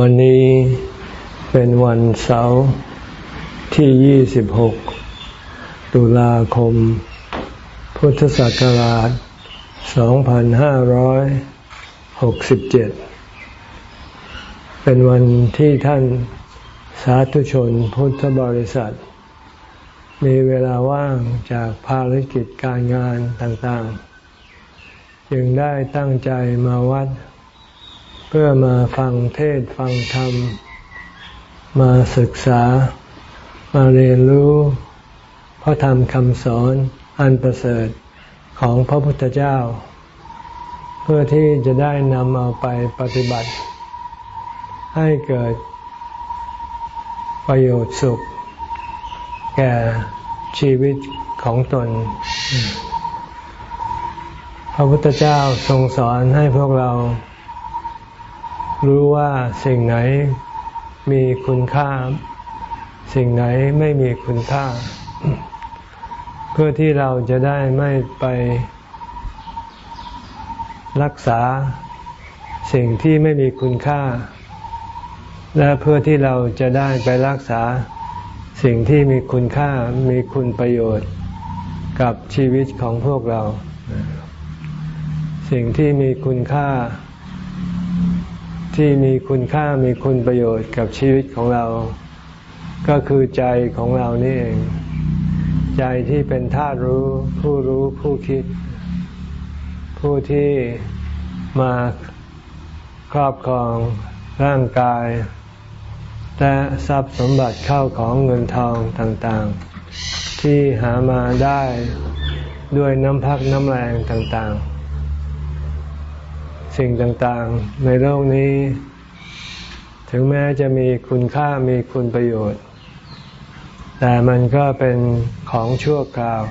วันนี้เป็นวันเสาร์ที่ 26 ตุลาคม พุทธศักราช 2567 เป็นวันที่ท่านสาธุชนพุทธบริษัท มีเวลาว่างจากภารกิจการงานต่างๆ จึงได้ตั้งใจมาวัดเพื่อมาฟังเทศฟังธรรม มาศึกษา มาเรียนรู้พระธรรมคำสอนอันประเสริฐของพระพุทธเจ้า เพื่อที่จะได้นำเอาไปปฏิบัติ ให้เกิดประโยชน์สุข แก่ชีวิตของตน พระพุทธเจ้าทรงสอนให้พวกเรา รู้ว่าสิ่งไหนมีคุณค่า สิ่งไหนไม่มีคุณค่า เพื่อที่เราจะได้ไม่ไปรักษาสิ่งที่ไม่มีคุณค่า และเพื่อที่เราจะได้ไปรักษาสิ่งที่มีคุณค่ามีคุณประโยชน์กับชีวิตของพวกเรา สิ่งที่มีคุณค่า ที่มีคุณค่ามีคุณประโยชน์กับชีวิตของเรา ก็คือใจของเรานี่เอง ใจที่เป็นธาตุรู้ ผู้รู้ผู้คิด ผู้ที่มาครอบครองร่างกาย และทรัพย์สมบัติเข้าของเงินทองต่างๆ ที่หามาได้ด้วยน้ำพักน้ำแรงต่างๆ สิ่งต่างๆ ในโลกนี้ ถึงแม้จะมีคุณค่ามีคุณประโยชน์ แต่มันก็เป็นของชั่วคราว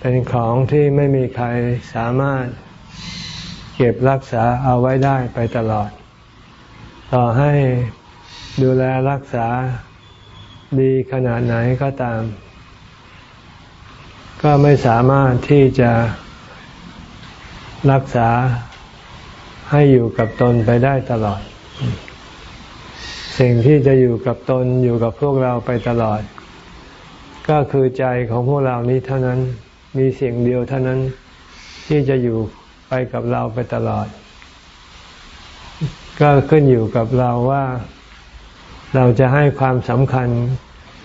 เป็นของที่ไม่มีใครสามารถเก็บรักษาเอาไว้ได้ไปตลอด ต่อให้ดูแลรักษาดีขนาดไหนก็ตาม ก็ไม่สามารถที่จะรักษา ให้อยู่กับตนไปได้ตลอด สิ่งที่จะอยู่กับตนอยู่กับพวกเราไปตลอด ก็คือใจของพวกเรานี้เท่านั้นมีสิ่งเดียวเท่านั้นที่จะอยู่ไปกับเราไปตลอด ก็ขึ้นอยู่กับเราว่า เราจะให้ความสำคัญ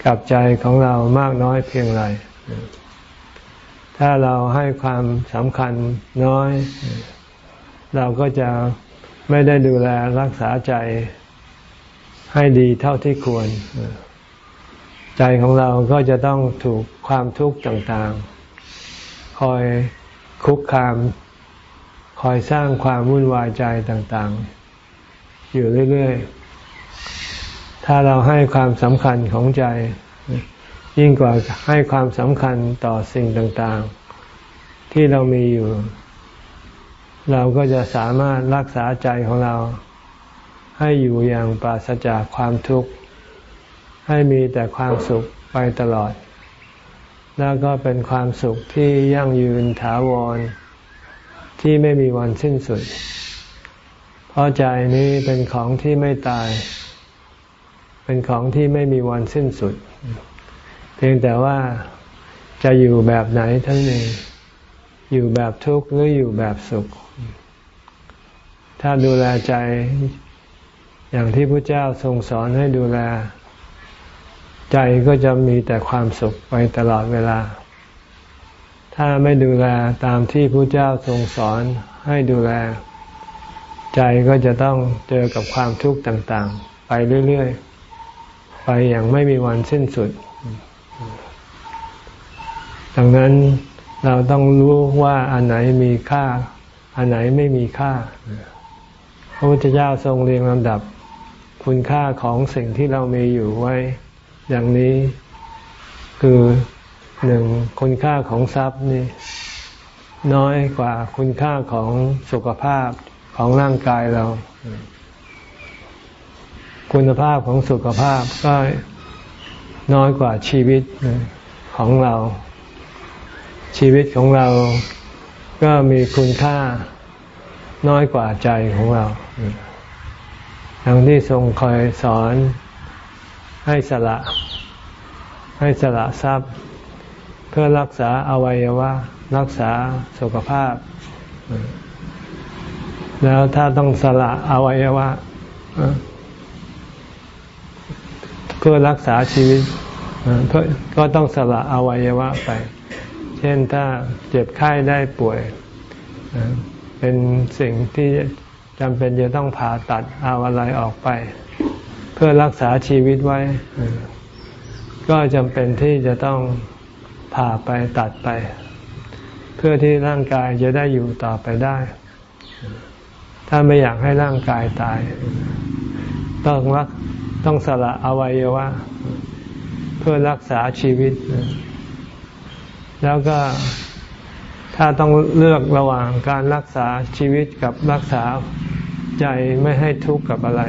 กับใจของเรามากน้อยเพียงไรถ้าเราให้ความสำคัญน้อย เราก็จะไม่ได้ดูแลรักษาใจให้ดีเท่าที่ควร ใจของเราก็จะต้องถูกความทุกข์ต่างๆ คอยคุกคาม คอยสร้างความวุ่นวายใจต่างๆ อยู่เรื่อยๆ ถ้าเราให้ความสำคัญของใจ ยิ่งกว่าให้ความสำคัญต่อสิ่งต่างๆ ที่เรามีอยู่ เราก็จะสามารถรักษาใจของเรา ให้อยู่อย่างปราศจากความทุกข์ ให้มีแต่ความสุขไปตลอด แล้วก็เป็นความสุขที่ยั่งยืนถาวร ที่ไม่มีวันสิ้นสุด เพราะใจนี้เป็นของที่ไม่ตาย เป็นของที่ไม่มีวันสิ้นสุด เพียงแต่ว่าจะอยู่แบบไหนทั้งนี้อยู่แบบทุกข์หรืออยู่แบบสุข ถ้าดูแลใจอย่างที่พระเจ้าทรงสอนให้ดูแล ใจก็จะมีแต่ความสุขไปตลอดเวลา ถ้าไม่ดูแลตามที่พระเจ้าทรงสอนให้ดูแล ใจก็จะต้องเจอกับความทุกข์ต่างๆ ไปเรื่อยๆ ไปอย่างไม่มีวันสิ้นสุด ดังนั้นเราต้องรู้ว่าอันไหนมีค่า อันไหนไม่มีค่า พระพุทธเจ้าทรงเรียงลำดับคุณค่าของสิ่งที่เรามีอยู่ไว้ อย่างนี้คือหนึ่งคุณค่าของทรัพย์นี่น้อยกว่าคุณค่าของสุขภาพของร่างกายเรา คุณภาพของสุขภาพก็น้อยกว่าชีวิตของเรา ชีวิตของเราก็มีคุณค่า น้อยกว่าใจของเราดังที่ทรงคอยสอนให้สละ ให้สละทรัพย์ เพื่อรักษาอวัยวะ รักษาสุขภาพ แล้วถ้าต้องสละอวัยวะ เพื่อรักษาชีวิตเพื่อก็ต้องสละอวัยวะไป เช่นถ้าเจ็บไข้ได้ป่วย เป็นสิ่งที่จำเป็นจะต้องผ่าตัดเอาอะไรออกไป เพื่อรักษาชีวิตไว้ ก็จำเป็นที่จะต้องผ่าไปตัดไป เพื่อที่ร่างกายจะได้อยู่ต่อไปได้ ถ้าไม่อยากให้ร่างกายตาย ต้องรักต้องสละอวัยวะ เพื่อรักษาชีวิต แล้วก็ ถ้าต้องเลือกระหว่างการรักษาชีวิตกับรักษาใจไม่ให้ทุกข์กับอะไร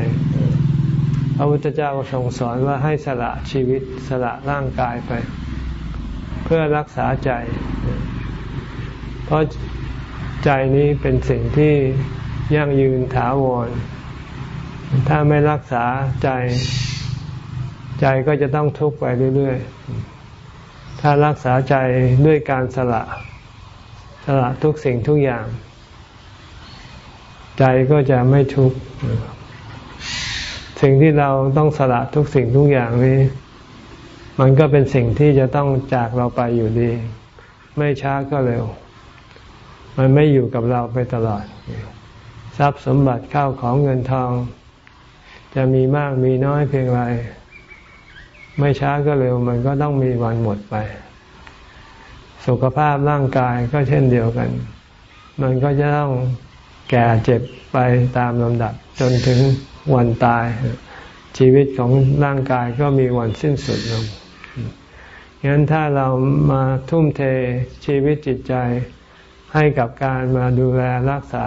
พระพุทธเจ้าทรงสอนว่าให้สละชีวิตสละร่างกายไป เพื่อรักษาใจ เพราะใจนี้เป็นสิ่งที่ยั่งยืนถาวร ถ้าไม่รักษาใจ ใจก็จะต้องทุกข์ไปเรื่อย ๆ ถ้ารักษาใจด้วยการสละ ละทุกสิ่งทุกอย่าง ใจก็จะไม่ทุกข์สิ่งที่เราต้องสละทุกสิ่งทุกอย่างนี้ มันก็เป็นสิ่งที่จะต้องจากเราไปอยู่ดี ไม่ช้าก็เร็ว มันไม่อยู่กับเราไปตลอด ทรัพย์สมบัติข้าวของเงินทอง จะมีมากมีน้อยเพียงไร ไม่ช้าก็เร็ว มันก็ต้องมีวันหมดไป สุขภาพร่างกายก็เช่นเดียวกัน มันก็จะต้องแก่เจ็บไปตามลำดับจนถึงวันตาย ชีวิตของร่างกายก็มีวันสิ้นสุดลงงั้นถ้าเรามาทุ่มเทชีวิตจิตใจให้กับการมาดูแลรักษา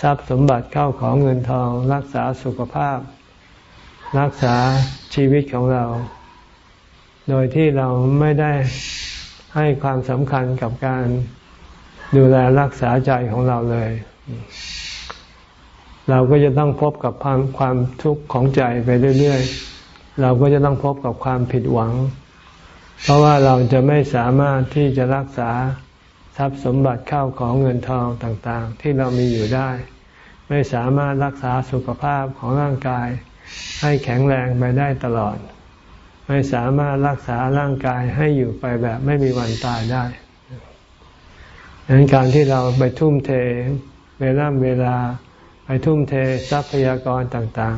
ทรัพย์สมบัติเข้าของเงินทอง รักษาสุขภาพ รักษาชีวิตของเรา โดยที่เราไม่ได้ ให้ความสำคัญกับการดูแลรักษาใจของเราเลย เราก็จะต้องพบกับความความทุกข์ของใจไปเรื่อยๆ เราก็จะต้องพบกับความผิดหวัง เพราะว่าเราจะไม่สามารถที่จะรักษาทรัพย์สมบัติเข้าของเงินทองต่างๆ ที่เรามีอยู่ได้ ไม่สามารถรักษาสุขภาพของร่างกาย ให้แข็งแรงไปได้ตลอด ไม่สามารถรักษาร่างกายให้อยู่ไปแบบไม่มีวันตายได้ดังนั้นการที่เราไปทุ่มเทเวลาเวลาไปทุ่มเททรัพยากรต่าง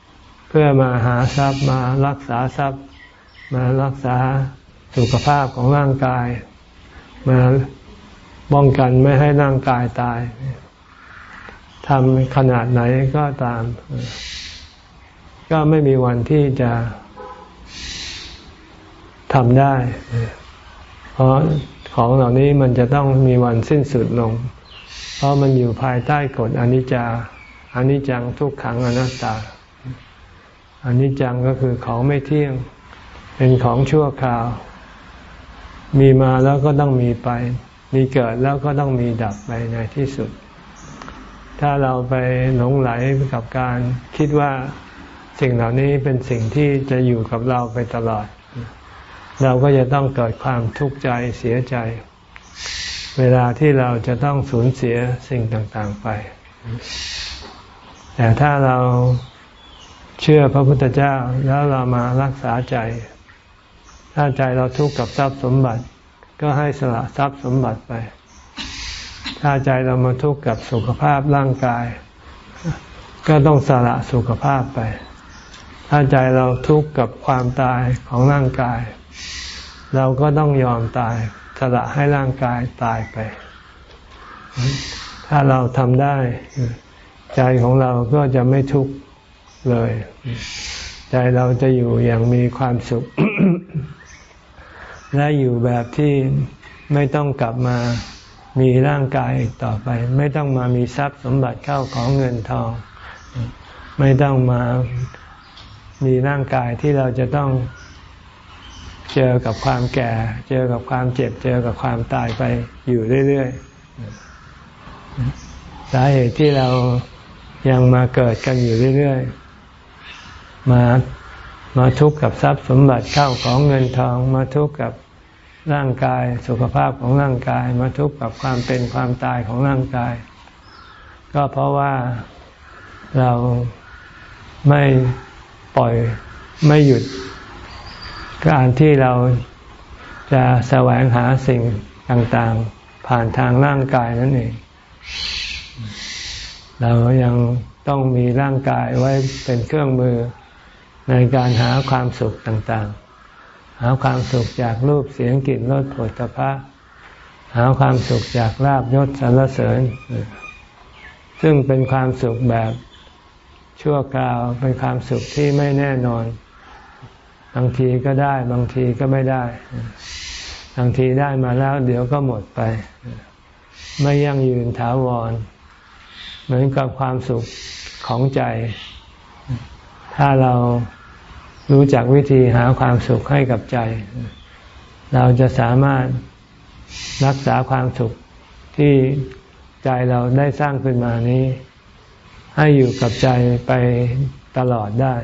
ๆ เพื่อมาหาทรัพย์มารักษาทรัพย์ มารักษาสุขภาพของร่างกาย มาป้องกันไม่ให้ร่างกายตายทำขนาดไหนก็ตาม ก็ไม่มีวันที่จะ ทำได้ เพราะของเหล่านี้มันจะต้องมีวันสิ้นสุดลง เพราะมันอยู่ภายใต้กฎอนิจจาอนิจจังทุกขังอนัตตาอนิจจังก็คือของไม่เที่ยง เป็นของชั่วคราว มีมาแล้วก็ต้องมีไป มีเกิดแล้วก็ต้องมีดับไปในที่สุด ถ้าเราไปหลงไหลกับการคิดว่าสิ่งเหล่านี้เป็นสิ่งที่จะอยู่กับเราไปตลอด เราก็จะต้องเกิดความทุกข์ใจเสียใจ เวลาที่เราจะต้องสูญเสียสิ่งต่างๆไป แต่ถ้าเราเชื่อพระพุทธเจ้าแล้วเรามารักษาใจ ถ้าใจเราทุกข์กับทรัพย์สมบัติ ก็ให้สละทรัพย์สมบัติไป ถ้าใจเรามาทุกข์กับสุขภาพร่างกาย ก็ต้องสละสุขภาพไป ถ้าใจเราทุกข์กับความตายของร่างกาย เราก็ต้องยอมตายสละให้ร่างกายตายไป ถ้าเราทำได้ ใจของเราก็จะไม่ทุกข์เลย ใจเราจะอยู่อย่างมีความสุข และอยู่แบบที่ไม่ต้องกลับมามีร่างกายอีกต่อไป ไม่ต้องมามีทรัพย์สมบัติเข้าของเงินทอง ไม่ต้องมามีร่างกายที่เราจะต้อง เจอกับความแก่ เจอกับความเจ็บ เจอกับความตายไปอยู่เรื่อยๆ สาเหตุที่เรายังมาเกิดกันอยู่เรื่อยๆ มามาทุกข์กับทรัพย์สมบัติเข้าของเงินทอง มาทุกข์กับร่างกายสุขภาพของร่างกาย มาทุกข์กับความเป็นความตายของร่างกาย ก็เพราะว่าเราไม่ปล่อยไม่หยุด การที่เราจะแสวงหาสิ่งต่างๆ ผ่านทางร่างกายนั่นเอง เรายังต้องมีร่างกายไว้เป็นเครื่องมือในการหาความสุขต่างๆ หาความสุขจากรูปเสียงกลิ่นรสผลิตภัณฑ์หาความสุขจากลาบยศสรรเสริญ ซึ่งเป็นความสุขแบบชั่วคราวเป็นความสุขที่ไม่แน่นอน บางทีก็ได้ บางทีก็ไม่ได้ บางทีได้มาแล้ว เดี๋ยวก็หมดไป ไม่ยั่งยืนถาวร เหมือนกับความสุขของใจ ถ้าเรารู้จักวิธีหาความสุขให้กับใจ เราจะสามารถรักษาความสุขที่ใจเราได้สร้างขึ้นมานี้ ให้อยู่กับใจไปตลอดได้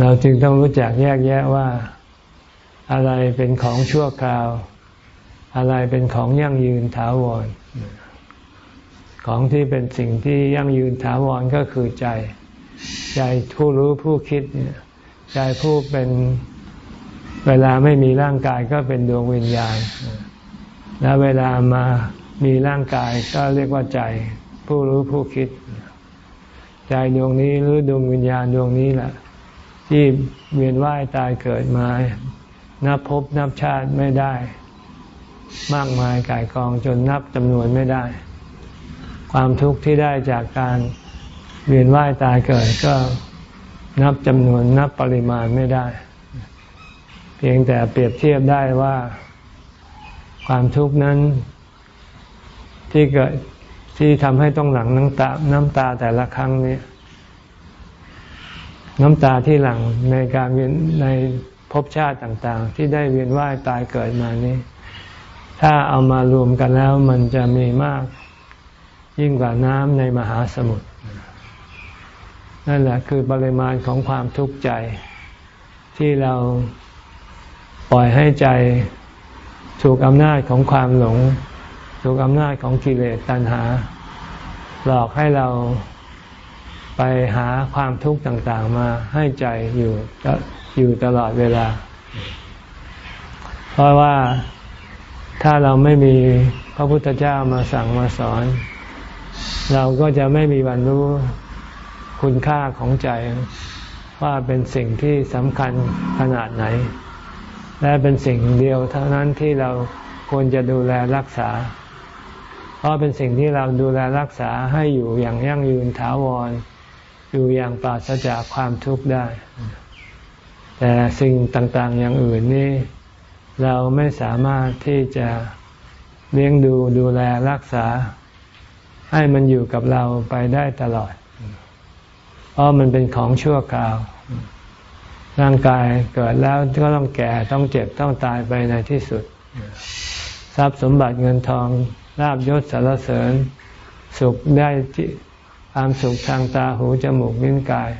เราจึงต้องรู้จักแยกแยะว่าอะไรเป็นของชั่วคราว อะไรเป็นของยั่งยืนถาวร ของที่เป็นสิ่งที่ยั่งยืนถาวรก็คือใจ ใจผู้รู้ผู้คิดเนี่ยใจผู้เป็นเวลาไม่มีร่างกายก็เป็นดวงวิญญาณ แล้วเวลามามีร่างกายก็เรียกว่าใจ ผู้รู้ผู้คิด ใจดวงนี้หรือดวงวิญญาณดวงนี้แหละ ที่เวียนว่ายตายเกิดมา นับพบนับชาติไม่ได้ มากมายกายกองจนนับจำนวนไม่ได้ ความทุกข์ที่ได้จากการเวียนว่ายตายเกิดก็นับจำนวนนับปริมาณไม่ได้ เพียงแต่เปรียบเทียบได้ว่าความทุกข์นั้นที่เกิดที่ทำให้ต้องหลังน้ำตาน้ำตาแต่ละครั้งนี้ น้ำตาที่หลั่งในการเวียนในภพชาติต่างๆ ที่ได้เวียนว่ายตายเกิดมานี้ ถ้าเอามารวมกันแล้วมันจะมีมากยิ่งกว่าน้ำในมหาสมุทรนั่นแหละคือปริมาณของความทุกข์ใจ ที่เราปล่อยให้ใจถูกอำนาจของความหลง ถูกอำนาจของกิเลสตัณหา หลอกให้เรา ไปหาความทุกข์ต่างๆมาให้ใจอยู่อยู่ตลอดเวลา เพราะว่าถ้าเราไม่มีพระพุทธเจ้ามาสั่งมาสอน เราก็จะไม่มีวันรู้คุณค่าของใจว่าเป็นสิ่งที่สำคัญขนาดไหน และเป็นสิ่งเดียวเท่านั้นที่เราควรจะดูแลรักษา เพราะเป็นสิ่งที่เราดูแลรักษาให้อยู่อย่างยั่งยืนถาวร อยู่อย่างปราศจากความทุกข์ได้ แต่สิ่งต่างๆอย่างอื่นนี่เราไม่สามารถที่จะเลี้ยงดูดูแลรักษา ให้มันอยู่กับเราไปได้ตลอด เพราะมันเป็นของชั่วคราว ร่างกายเกิดแล้วก็ต้องแก่ต้องเจ็บต้องตายไปในที่สุด ทรัพย์สมบัติเงินทองลาบยศสารเสริญ สุขได้ ความสุขทางตาหูจมูกลิ้นกาย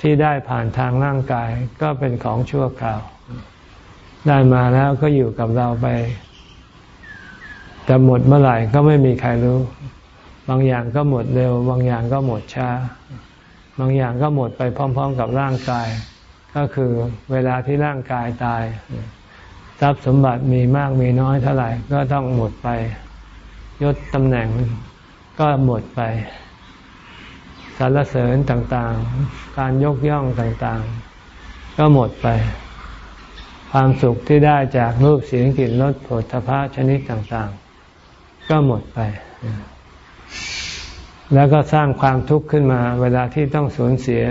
ที่ได้ผ่านทางร่างกายก็เป็นของชั่วคราว ได้มาแล้วก็อยู่กับเราไปแต่หมดเมื่อไหร่ก็ไม่มีใครรู้ บางอย่างก็หมดเร็ว บางอย่างก็หมดช้า บางอย่างก็หมดไปพร้อม ๆ กับร่างกาย ก็คือเวลาที่ร่างกายตายทรัพย์สมบัติมีมากมีน้อยเท่าไหร่ก็ต้องหมดไปยศตำแหน่ง ก็หมดไปสรรเสริญต่างๆ การยกย่องต่างๆ ก็หมดไป ความสุขที่ได้จากรูปเสียงกลิ่นรสผลพระชนิดต่างๆ ก็หมดไป แล้วก็สร้างความทุกข์ขึ้นมา เวลาที่ต้องสูญเสีย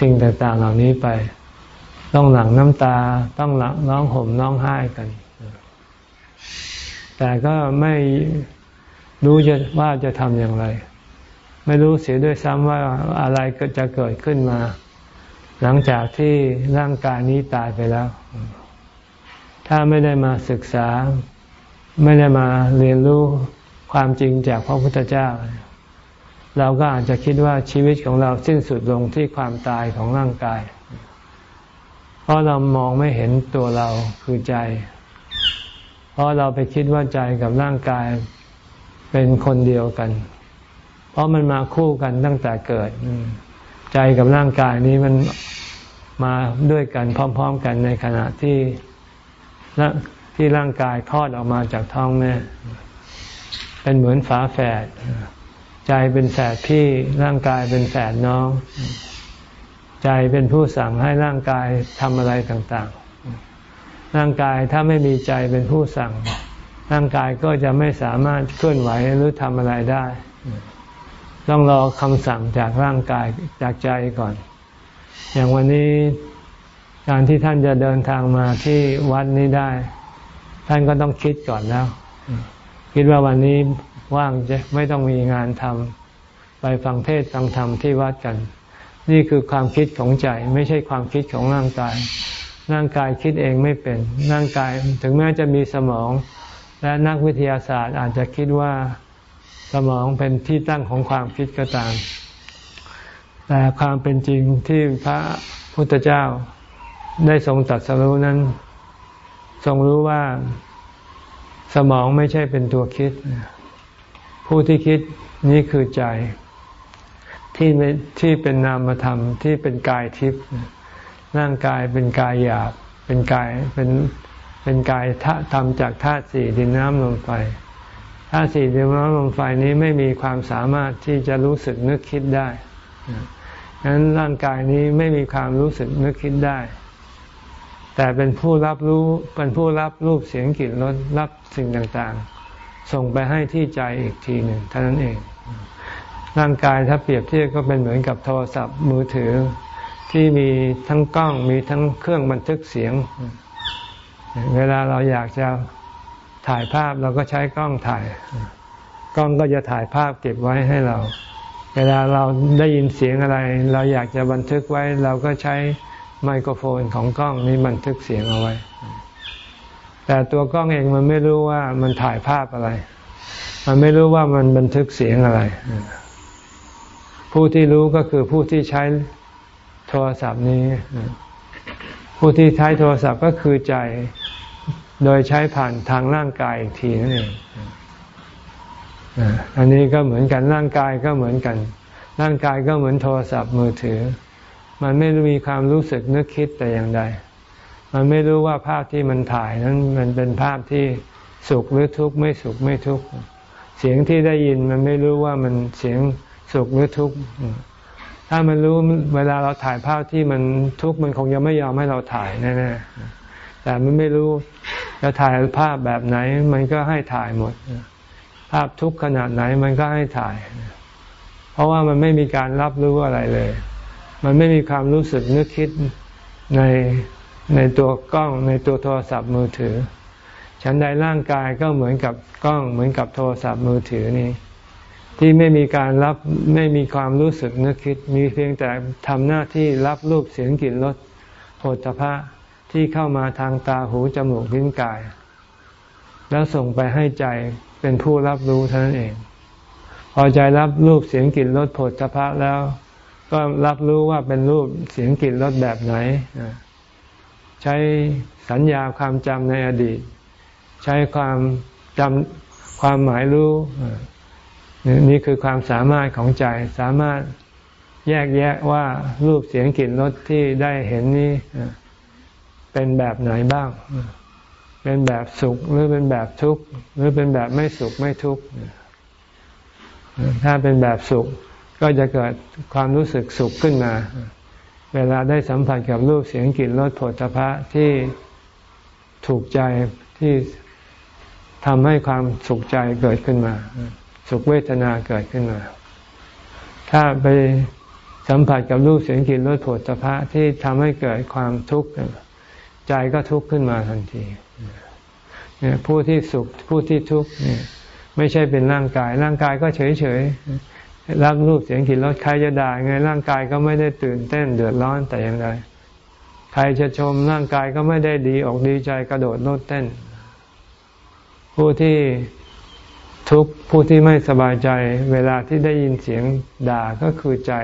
สิ่งต่างๆ เหล่านี้ไป ต้องหลั่งน้ำตา ต้องหลังร้องห่มร้องไห้กัน แต่ก็ไม่ รู้จะว่าจะทำอย่างไร ไม่รู้เสียด้วยซ้ำว่าอะไรก็จะเกิดขึ้นมา หลังจากที่ร่างกายนี้ตายไปแล้ว ถ้าไม่ได้มาศึกษา ไม่ได้มาเรียนรู้ความจริงจากพระพุทธเจ้า เราก็อาจจะคิดว่าชีวิตของเราสิ้นสุดลงที่ความตายของร่างกาย เพราะเรามองไม่เห็นตัวเราคือใจ เพราะเราไปคิดว่าใจกับร่างกาย เป็นคนเดียวกัน เพราะมันมาคู่กันตั้งแต่เกิด ใจกับร่างกายนี้มันมาด้วยกันพร้อม ๆ กันในขณะที่ที่ร่างกายคลอดออกมาจากท้องแม่ เป็นเหมือนฝาแฝด ใจเป็นแฝดพี่ ร่างกายเป็นแฝดน้อง ใจเป็นผู้สั่งให้ร่างกายทำอะไรต่าง ๆ ร่างกายถ้าไม่มีใจเป็นผู้สั่ง ร่างกายก็จะไม่สามารถเคลื่อนไหวหรือทำอะไรได้ ต้องรอคำสั่งจากร่างกายจากใจก่อน อย่างวันนี้การที่ท่านจะเดินทางมาที่วัดนี้ได้ ท่านก็ต้องคิดก่อนแล้ว คิดว่าวันนี้ว่างจะไม่ต้องมีงานทำไปฟังเทศฟังธรรมที่วัดกัน นี่คือความคิดของใจไม่ใช่ความคิดของร่างกาย ร่างกายคิดเองไม่เป็น ร่างกายถึงแม้จะมีสมอง และนักวิทยาศาสตร์อาจจะคิดว่าสมองเป็นที่ตั้งของความคิดก็ตาม แต่ความเป็นจริงที่พระพุทธเจ้าได้ทรงตัดสรู้นั้น ทรงรู้ว่าสมองไม่ใช่เป็นตัวคิด ผู้ที่คิดนี้คือใจ ที่ที่เป็นนามธรรมที่เป็นกายทิพย์ร่างกายเป็นกายหยาบ เป็นกายเป็น เป็นกายทำจากธาตุสี่ดินน้ำลมไฟธาตุสี่ดินน้ำลมไฟนี้ไม่มีความสามารถที่จะรู้สึกนึกคิดได้ดังนั้นร่างกายนี้ไม่มีความรู้สึกนึกคิดได้ แต่เป็นผู้รับรู้เป็นผู้รับรูปเสียงกลิ่นรสรับสิ่งต่างๆ ส่งไปให้ที่ใจอีกทีหนึ่งเท่านั้นเอง ร่างกายถ้าเปรียบเทียบก็เป็นเหมือนกับโทรศัพท์มือถือที่มีทั้งกล้องมีทั้งเครื่องบันทึกเสียง เวลาเราอยากจะถ่ายภาพเราก็ใช้กล้องถ่าย กล้องก็จะถ่ายภาพเก็บไว้ให้เรา เวลาเราได้ยินเสียงอะไร เราอยากจะบันทึกไว้ เราก็ใช้ไมโครโฟนของกล้องนี้บันทึกเสียงเอาไว้ แต่ตัวกล้องเองมันไม่รู้ว่ามันถ่ายภาพอะไร มันไม่รู้ว่ามันบันทึกเสียงอะไร ผู้ที่รู้ก็คือผู้ที่ใช้โทรศัพท์นี้ ผู้ที่ใช้โทรศัพท์ก็คือใจ โดยใช้ผ่านทางร่างกายอีกทีนั่นเองอันนี้ก็เหมือนกันร่างกายก็เหมือนกัน ร่างกายก็เหมือนโทรศัพท์มือถือ มันไม่มีความรู้สึกนึกคิดแต่อย่างใด มันไม่รู้ว่าภาพที่มันถ่ายนั้นมันเป็นภาพที่สุขหรือทุกข์ไม่สุขไม่ทุกข์เสียงที่ได้ยินมันไม่รู้ว่ามันเสียงสุขหรือทุกข์ถ้ามันรู้เวลาเราถ่ายภาพที่มันทุกข์มันคงยังไม่ยอมให้เราถ่ายแน่ๆ แต่มันไม่รู้จะถ่ายภาพแบบไหน มันก็ให้ถ่ายหมด ภาพทุกขนาดไหนมันก็ให้ถ่าย เพราะว่ามันไม่มีการรับรู้อะไรเลย มันไม่มีความรู้สึกนึกคิดในในตัวกล้องในตัวโทรศัพท์มือถือ ฉันใดร่างกายก็เหมือนกับกล้องเหมือนกับโทรศัพท์มือถือนี้ ที่ไม่มีการรับไม่มีความรู้สึกนึกคิด มีเพียงแต่ทำหน้าที่รับรูปเสียงกลิ่นรสโผฏฐะ ที่เข้ามาทางตาหูจมูกลิ้นกาย แล้วส่งไปให้ใจเป็นผู้รับรู้เท่านั้นเอง พอใจรับรูปเสียงกลิ่นรสโผฏฐะแล้ว ก็รับรู้ว่าเป็นรูปเสียงกลิ่นรสแบบไหน ใช้สัญญาความจำในอดีต ใช้ความจำความหมายรู้นี่คือความสามารถของใจสามารถแยกแยะว่ารูปเสียงกลิ่นรสที่ได้เห็นนี้ เป็นแบบไหนบ้าง เป็นแบบสุขหรือเป็นแบบทุกข์หรือเป็นแบบไม่สุขไม่ทุกข์ถ้าเป็นแบบสุขก็จะเกิดความรู้สึกสุขขึ้นมา เวลาได้สัมผัสกับรูปเสียงกลิ่นรสผลพระที่ถูกใจที่ทำให้ความสุขใจเกิดขึ้นมา สุขเวทนาเกิดขึ้นมา ถ้าไปสัมผัสกับรูปเสียงกลิ่นรสผลพระที่ทำให้เกิดความทุกข์ ใจก็ทุกข์ขึ้นมาทันทีผู้ที่สุขผู้ที่ทุกข์นี่ไม่ใช่เป็นร่างกาย ร่างกายก็เฉยเฉยรับรูปเสียงกลิ่นรสใครจะด่าไงร่างกายก็ไม่ได้ตื่นเต้นเดือดร้อนแต่อย่างไรใครจะชมร่างกายก็ไม่ได้ดีออกดีใจกระโดดโลดเต้น ผู้ที่ทุกข์ผู้ที่ไม่สบายใจ เวลาที่ได้ยินเสียงด่าก็คือใจ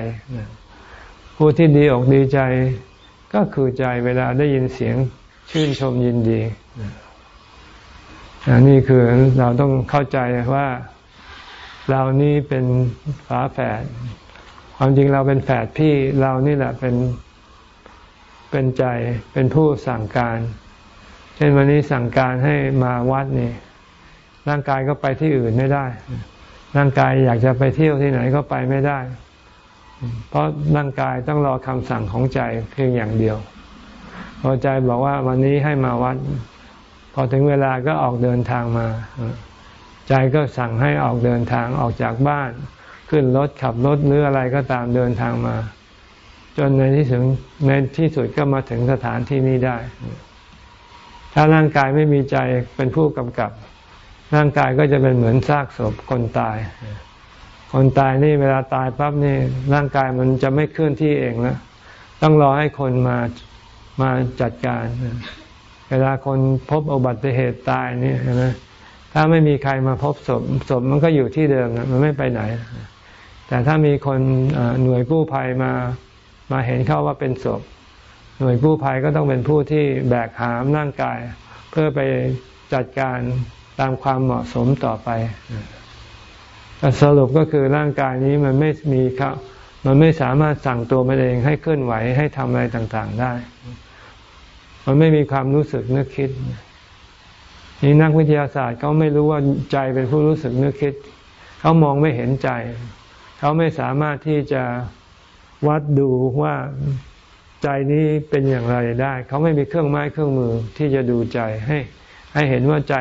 ผู้ที่ดีออกดีใจ ก็คือใจเวลาได้ยินเสียงชื่นชมยินดีอันนี้คือเราต้องเข้าใจว่าเรานี่เป็นฝาแฝดความจริงเราเป็นแฝดพี่เรานี่แหละเป็นเป็นใจเป็นผู้สั่งการ เช่นวันนี้สั่งการให้มาวัดนี่ร่างกายก็ไปที่อื่นไม่ได้ ร่างกายอยากจะไปเที่ยวที่ไหนก็ไปไม่ได้ เพราะร่างกายต้องรอคำสั่งของใจเพียงอย่างเดียว พอใจบอกว่าวันนี้ให้มาวัด พอถึงเวลาก็ออกเดินทางมา ใจก็สั่งให้ออกเดินทางออกจากบ้าน ขึ้นรถขับรถหรืออะไรก็ตามเดินทางมา จนในที่สุดในที่สุดก็มาถึงสถานที่นี้ได้ ถ้าร่างกายไม่มีใจเป็นผู้กำกับ ร่างกายก็จะเป็นเหมือนซากศพคนตาย คนตายนี่เวลาตายปั๊บนี่ร่างกายมันจะไม่เคลื่อนที่เองแล้วต้องรอให้คนมามาจัดการ เวลาคนพบอุบัติเหตุตายนี่เห็นไหมถ้าไม่มีใครมาพบศพศพมันก็อยู่ที่เดิมมันไม่ไปไหน แต่ถ้ามีคนหน่วยกู้ภัยมามาเห็นเข้าว่าเป็นศพ หน่วยกู้ภัยก็ต้องเป็นผู้ที่แบกหามร่างกาย เพื่อไปจัดการตามความเหมาะสมต่อไป สรุปก็คือร่างกายนี้มันไม่มีครับ มันไม่สามารถสั่งตัวมันเองให้เคลื่อนไหวให้ทำอะไรต่างๆได้ มันไม่มีความรู้สึกนึกคิด นี่นักวิทยาศาสตร์เขาไม่รู้ว่าใจเป็นผู้รู้สึกนึกคิด เขามองไม่เห็นใจ เขาไม่สามารถที่จะวัดดูว่าใจนี้เป็นอย่างไรได้ เขาไม่มีเครื่องไม้เครื่องมือที่จะดูใจให้ ให้เห็นว่าใจ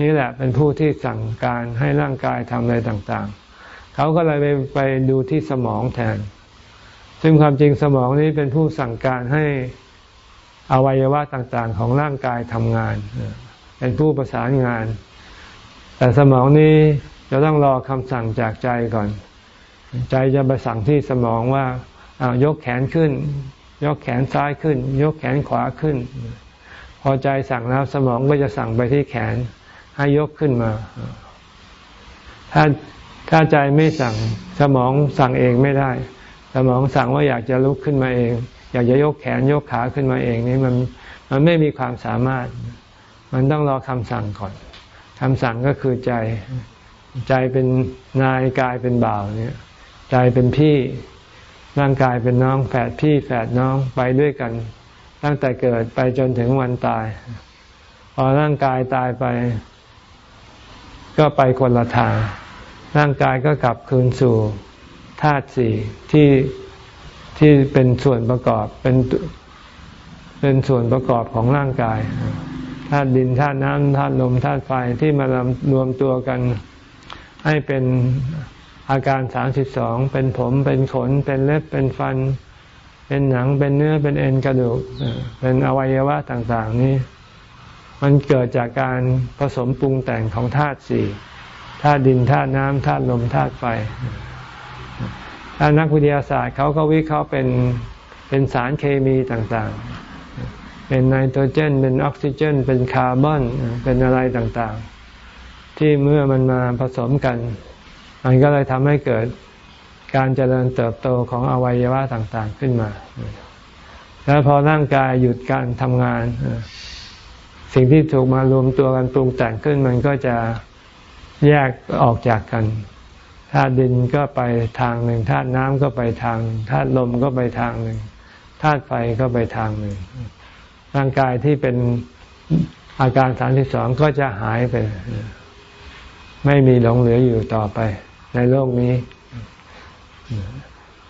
นี่แหละเป็นผู้ที่สั่งการให้ร่างกายทำอะไรต่างๆ เขาก็เลยไปไปดูที่สมองแทน ซึ่งความจริงสมองนี้เป็นผู้สั่งการให้อวัยวะต่างๆ ของร่างกายทำงาน เป็นผู้ประสานงาน แต่สมองนี้จะต้องรอคำสั่งจากใจก่อน ใจจะไปสั่งที่สมองว่ายกแขนขึ้น ยกแขนซ้ายขึ้น ยกแขนขวาขึ้น พอใจสั่งแล้วสมองก็จะสั่งไปที่แขน ให้ยกขึ้นมา ถ้าถ้าใจไม่สั่งสมองสั่งเองไม่ได้ สมองสั่งว่าอยากจะลุกขึ้นมาเอง อยากจะยกแขนยกขาขึ้นมาเองนี่มันมันไม่มีความสามารถ มันต้องรอคำสั่งก่อนคำสั่งก็คือใจ ใจเป็นนายกายเป็นบ่าวเนี่ย ใจเป็นพี่ร่างกายเป็นน้องแฝดพี่แฝดน้องไปด้วยกัน ตั้งแต่เกิดไปจนถึงวันตาย พอร่างกายตายไป ก็ไปคนละทาง ร่างกายก็กลับคืนสู่ธาตุสี่ที่ที่เป็นส่วนประกอบเป็นเป็นส่วนประกอบของร่างกายธาตุดินธาตุน้ำธาตุลมธาตุไฟที่มารวมตัวกันให้เป็นอาการสามสิบสองเป็นผมเป็นขน เป็นเล็บเป็นฟัน เป็นหนังเป็นเนื้อเป็นเอ็นกระดูก เป็นอวัยวะต่าง ๆ นี้ มันเกิดจากการผสมปรุงแต่งของธาตุสี่ธาตุดินธาตุน้ำธาตุลมธาตุไฟถ้านักวิทยาศาสตร์เขาก็วิเคราะห์เป็นเป็นสารเคมีต่างๆ เป็นไนโตรเจน เป็นออกซิเจน เป็นคาร์บอน เป็นอะไรต่างๆ ที่เมื่อมันมาผสมกัน มันก็เลยทำให้เกิดการเจริญเติบโตของอวัยวะต่างๆขึ้นมา แล้วพอร่างกายหยุดการทำงาน สิ่งที่ถูกมารวมตัวกันปรุงแต่งขึ้นมันก็จะแยกออกจากกันธาตุดินก็ไปทางหนึ่งธาตุน้ำก็ไปทางธาตุลมก็ไปทางหนึ่งธาตุไฟก็ไปทางหนึ่งร่างกายที่เป็นอาการสามที่สองก็จะหายไป ไม่มีหลงเหลืออยู่ต่อไป ในโลกนี้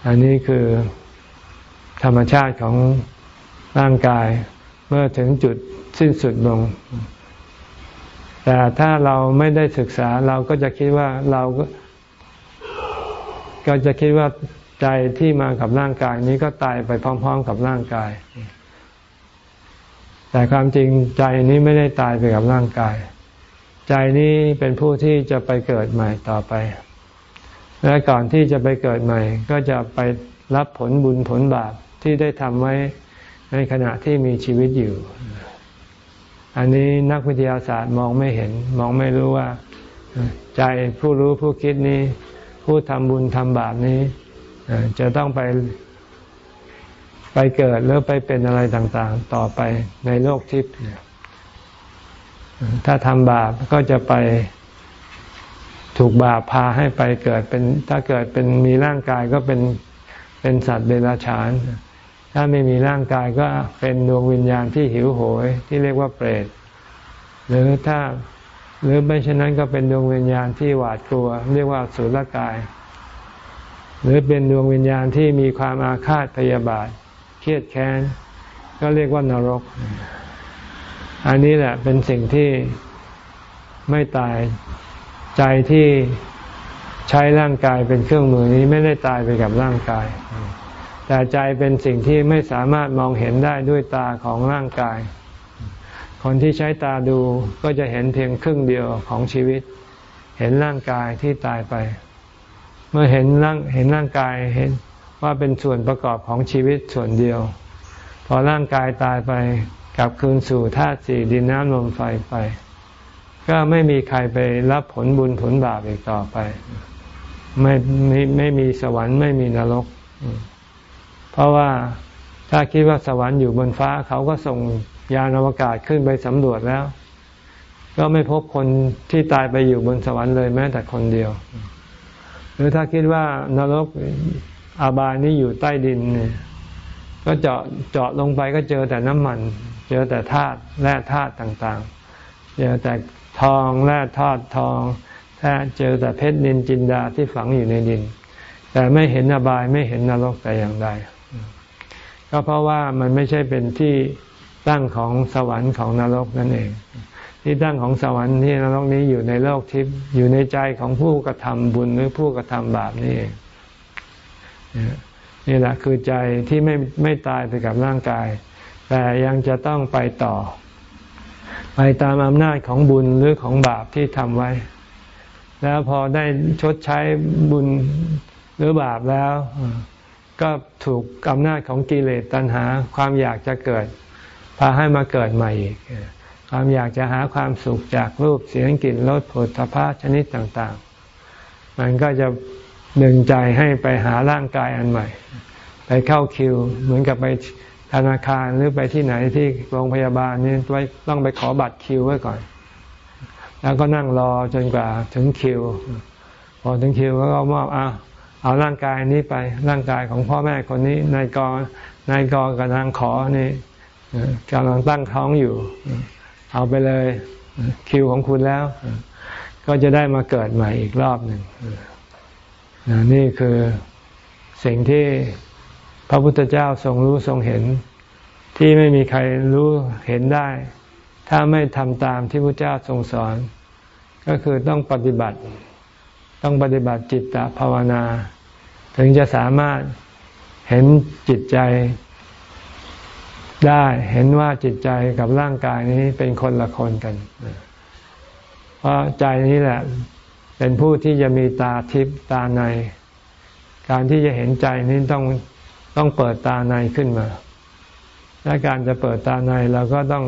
อันนี้คือธรรมชาติของร่างกายเมื่อถึงจุด สิ้นสุดลง แต่ถ้าเราไม่ได้ศึกษาเราก็จะคิดว่าเราก็จะคิดว่าใจที่มากับร่างกายนี้ก็ตายไปพร้อม ๆ กับร่างกาย แต่ความจริงใจนี้ไม่ได้ตายไปกับร่างกาย ใจนี้เป็นผู้ที่จะไปเกิดใหม่ต่อไป และก่อนที่จะไปเกิดใหม่ ก็จะไปรับผลบุญผลบาปที่ได้ทำไว้ในขณะที่มีชีวิตอยู่ อันนี้นักวิทยาศาสตร์มองไม่เห็น มองไม่รู้ว่า ใจผู้รู้ผู้คิดนี้ ผู้ทำบุญทำบาปนี้จะต้องไปไปเกิดหรือไปเป็นอะไรต่างๆ ต่อไปในโลกทิพย์ถ้าทำบาปก็จะไปถูกบาปพาให้ไปเกิดเป็น ถ้าเกิดเป็นมีร่างกายก็เป็นเป็นสัตว์เดรัจฉาน ถ้าไม่มีร่างกายก็เป็นดวงวิญญาณที่หิวโหยที่เรียกว่าเปรต หรือถ้าหรือไม่เช่นนั้นก็เป็นดวงวิญญาณที่หวาดกลัว เรียกว่าสุรกาย หรือเป็นดวงวิญญาณที่มีความอาฆาตพยาบาท เครียดแค้น ก็เรียกว่านรก อันนี้แหละเป็นสิ่งที่ไม่ตายใจที่ใช้ร่างกายเป็นเครื่องมือนี้ไม่ได้ตายไปกับร่างกาย แต่ใจเป็นสิ่งที่ไม่สามารถมองเห็นได้ด้วยตาของร่างกาย คนที่ใช้ตาดูก็จะเห็นเพียงครึ่งเดียวของชีวิต เห็นร่างกายที่ตายไป เมื่อเห็นร่างเห็นร่างกายเห็นว่าเป็นส่วนประกอบของชีวิตส่วนเดียว พอร่างกายตายไปกลับคืนสู่ธาตุสี่ดินน้ำลมไฟไป ก็ไม่มีใครไปรับผลบุญผลบาปอีกต่อไป ไม่ไม่ไม่มีสวรรค์ไม่มีนรก เพราะว่าถ้าคิดว่าสวรรค์อยู่บนฟ้าเขาก็ส่งยานอวกาศขึ้นไปสำรวจแล้ว ก็ไม่พบคนที่ตายไปอยู่บนสวรรค์เลยแม้แต่คนเดียว หรือถ้าคิดว่านรกอาบายนี้อยู่ใต้ดินเนี่ยก็เจาะเจาะลงไปก็เจอแต่น้ำมัน เจอแต่ธาตุแร่ธาตุต่างๆ เจอแต่ทองแร่ธาตุทองถ้าเจอแต่เพชรนินจินดาที่ฝังอยู่ในดิน แต่ไม่เห็นอบายไม่เห็นนรกแต่อย่างใด ก็เพราะว่ามันไม่ใช่เป็นที่ตั้งของสวรรค์ของนรกนั่นเอง ที่ตั้งของสวรรค์ที่นรกนี้อยู่ในโลกทิพย์อยู่ในใจของผู้กระทำบุญหรือผู้กระทำบาปนี่เองนี่แหละคือใจที่ไม่ไม่ตายไปกับร่างกาย แต่ยังจะต้องไปต่อ ไปตามอำนาจของบุญหรือของบาปที่ทำไว้ แล้วพอได้ชดใช้บุญหรือบาปแล้ว ก็ถูกอำนาจของกิเลสตัณหา ความอยากจะเกิด พาให้มาเกิดใหม่อีก ความอยากจะหาความสุขจากรูปเสียงกลิ่นรสผลพภะชนิดต่างๆ มันก็จะดึงใจให้ไปหาร่างกายอันใหม่ ไปเข้าคิว เหมือนกับไปธนาคารหรือไปที่ไหนที่โรงพยาบาลนี่ต้องไปขอบัตรคิวไว้ก่อน แล้วก็นั่งรอจนกว่าถึงคิว พอถึงคิวก็มอบเอา เอาร่างกายนี้ไปร่างกายของพ่อแม่คนนี้นายกนายกกับนางขอนี่กำลังตั้งท้องอยู่ เอาไปเลยคิวของคุณแล้ว ก็จะได้มาเกิดใหม่อีกรอบหนึ่งนี่คือสิ่งที่พระพุทธเจ้าทรงรู้ทรงเห็น ที่ไม่มีใครรู้เห็นได้ ถ้าไม่ทำตามที่พระเจ้าทรงสอน ก็คือต้องปฏิบัติ ต้องปฏิบัติจิตตภาวนา ถึงจะสามารถเห็นจิตใจได้เห็นว่าจิตใจกับร่างกายนี้เป็นคนละคนกัน เพราะใจนี้แหละ เป็นผู้ที่จะมีตาทิพตาใน การที่จะเห็นใจนี้ต้องต้องเปิดตาในขึ้นมา และการจะเปิดตาในเราก็ต้อง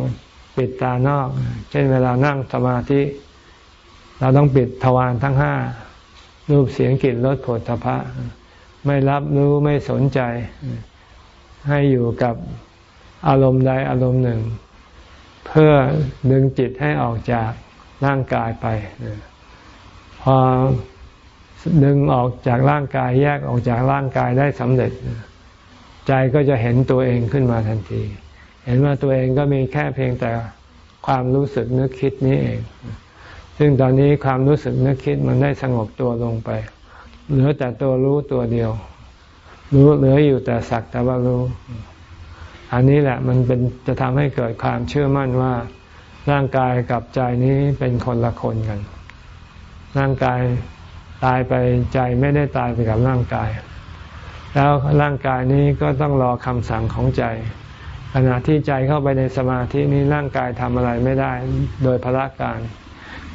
ปิดตานอก เช่นเวลานั่งสมาธิ เราต้องปิดทวารทั้งห้า รูปเสียงกลิ่นรสผลพะ ไม่รับรู้ไม่สนใจ ให้อยู่กับอารมณ์ใดอารมณ์หนึ่ง เพื่อดึงจิตให้ออกจากร่างกายไป พอดึงออกจากร่างกายแยกออกจากร่างกายได้สำเร็จ ใจก็จะเห็นตัวเองขึ้นมาทันที เห็นว่าตัวเองก็มีแค่เพียงแต่ความรู้สึกนึกคิดนี้เอง ซึ่งตอนนี้ความรู้สึกนึกคิดมันได้สงบตัวลงไป เหลือแต่ตัวรู้ตัวเดียว รู้เหลืออยู่แต่สักแต่ว่ารู้ อันนี้แหละมันเป็นจะทำให้เกิดความเชื่อมั่นว่า ร่างกายกับใจนี้เป็นคนละคนกัน ร่างกายตายไปใจไม่ได้ตายไปกับร่างกาย แล้วร่างกายนี้ก็ต้องรอคำสั่งของใจ ขณะที่ใจเข้าไปในสมาธินี้ร่างกายทำอะไรไม่ได้ โดยพละการ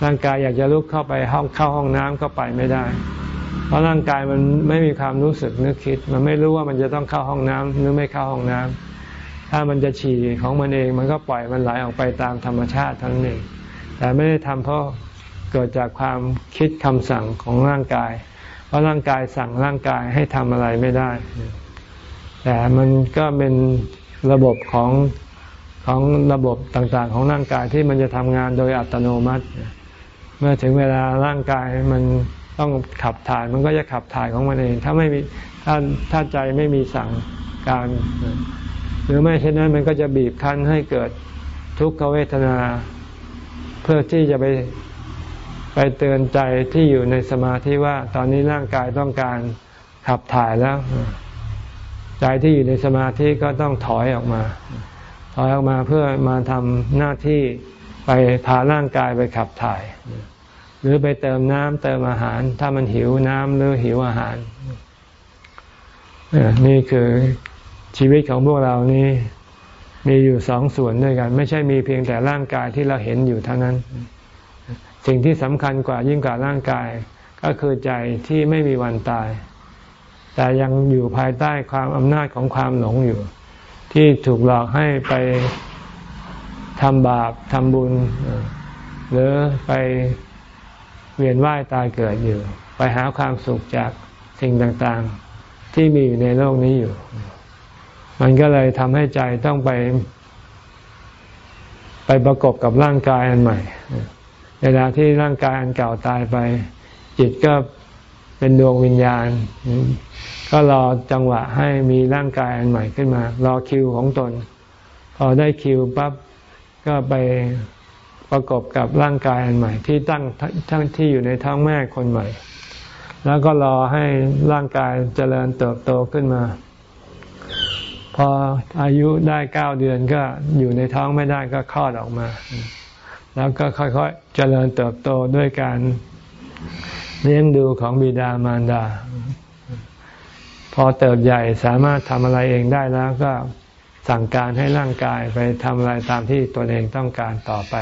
ร่างกายอยากจะลุกเข้าไปห้องเข้าห้องน้ำก็ไปไม่ได้ เพราะร่างกายมันไม่มีความรู้สึกนึกคิด มันไม่รู้ว่ามันจะต้องเข้าห้องน้ำหรือไม่เข้าห้องน้ำถ้ามันจะฉี่ของมันเอง มันก็ปล่อยมันไหลออกไปตามธรรมชาติทั้งนี้แต่ไม่ได้ทำเพราะเกิดจากความคิดคำสั่งของร่างกาย เพราะร่างกายสั่งร่างกายให้ทำอะไรไม่ได้ แต่มันก็เป็นระบบของของระบบต่างๆ ของร่างกายที่มันจะทำงานโดยอัตโนมัติ เมื่อถึงเวลาร่างกายมันต้องขับถ่ายมันก็จะขับถ่ายของมันเอง ถ้าไม่มีถ้าถ้าใจไม่มีสั่งการ หรือไม่เช่นนั้นมันก็จะบีบคั้นให้เกิดทุกขเวทนา เพื่อที่จะไปไปเตือนใจที่อยู่ในสมาธิว่า ตอนนี้ร่างกายต้องการขับถ่ายแล้ว ใจที่อยู่ในสมาธิก็ต้องถอยออกมา ถอยออกมาเพื่อมาทำหน้าที่ ไปพาร่างกายไปขับถ่าย หรือไปเติมน้ำเติมอาหาร ถ้ามันหิวน้ำหรือหิวอาหาร นี่คือชีวิตของพวกเรานี้มีอยู่สองส่วนด้วยกัน ไม่ใช่มีเพียงแต่ร่างกายที่เราเห็นอยู่เท่านั้น สิ่งที่สำคัญกว่ายิ่งกว่าร่างกาย ก็คือใจที่ไม่มีวันตาย แต่ยังอยู่ภายใต้ความอำนาจของความหลงอยู่ ที่ถูกหลอกให้ไป ทำบาปทำบุญ หรือไปเวียนว่ายตายเกิดอยู่ ไปหาความสุขจากสิ่งต่างๆ ที่มีอยู่ในโลกนี้อยู่ มันก็เลยทำให้ใจต้องไป ไปประกบกับร่างกายอันใหม่ เวลาที่ร่างกายอันเก่าตายไป จิตก็เป็นดวงวิญญาณ ก็รอจังหวะให้มีร่างกายอันใหม่ขึ้นมา รอคิวของตน พอได้คิวปั๊บ ก็ไปประกบกับร่างกายอันใหม่ ที่ตั้งทั้งที่อยู่ในท้องแม่คนใหม่ แล้วก็รอให้ร่างกายเจริญเติบโตขึ้นมา พออายุได้เก้าเดือนก็อยู่ในท้องไม่ได้ก็คลอดออกมา แล้วก็ค่อยๆเจริญเติบโตด้วยการเลี้ยงดูของบิดามารดา พอเติบใหญ่สามารถทำอะไรเองได้แล้วก็ สั่งการให้ร่างกายไปทำอะไรตามที่ตนเองต้องการต่อไป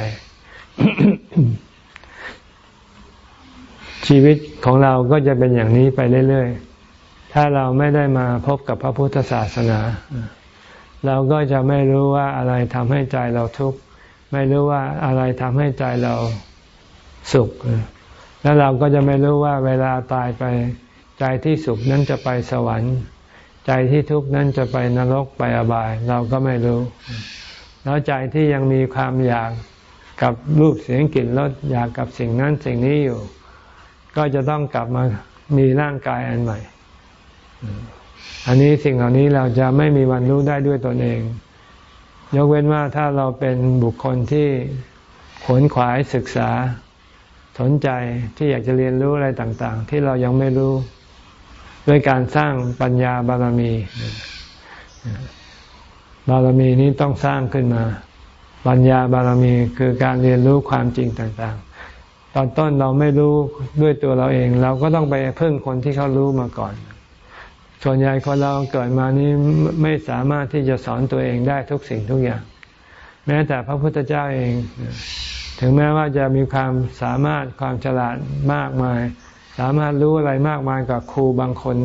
ชีวิตของเราก็จะเป็นอย่างนี้ไปเรื่อยๆ ถ้าเราไม่ได้มาพบกับพระพุทธศาสนา เราก็จะไม่รู้ว่าอะไรทำให้ใจเราทุกข์ไม่รู้ว่าอะไรทำให้ใจเราสุข แล้วเราก็จะไม่รู้ว่าเวลาตายไปใจที่สุขนั้นจะไปสวรรค์ ใจที่ทุกข์นั้นจะไปนรกไปอบาย เราก็ไม่รู้ แล้วใจที่ยังมีความอยากกับรูปเสียงกลิ่นรสอยากกับสิ่งนั้นสิ่งนี้อยู่ ก็จะต้องกลับมามีร่างกายอันใหม่ อันนี้สิ่งเหล่านี้เราจะไม่มีวันรู้ได้ด้วยตนเอง ยกเว้นว่าถ้าเราเป็นบุคคลที่ขวนขวายศึกษาสนใจที่อยากจะเรียนรู้อะไรต่าง ๆ ที่เรายังไม่รู้ ด้วยการสร้างปัญญาบารมี บารมีนี้ต้องสร้างขึ้นมา ปัญญาบารมีคือการเรียนรู้ความจริงต่างๆ ตอนต้นเราไม่รู้ด้วยตัวเราเอง เราก็ต้องไปพึ่งคนที่เขารู้มาก่อน ส่วนใหญ่คนเราเกิดมานี้ไม่สามารถที่จะสอนตัวเองได้ทุกสิ่งทุกอย่าง แม้แต่พระพุทธเจ้าเอง ถึงแม้ว่าจะมีความสามารถความฉลาดมากมาย สามารถรู้อะไรมากมายกับครูบางคน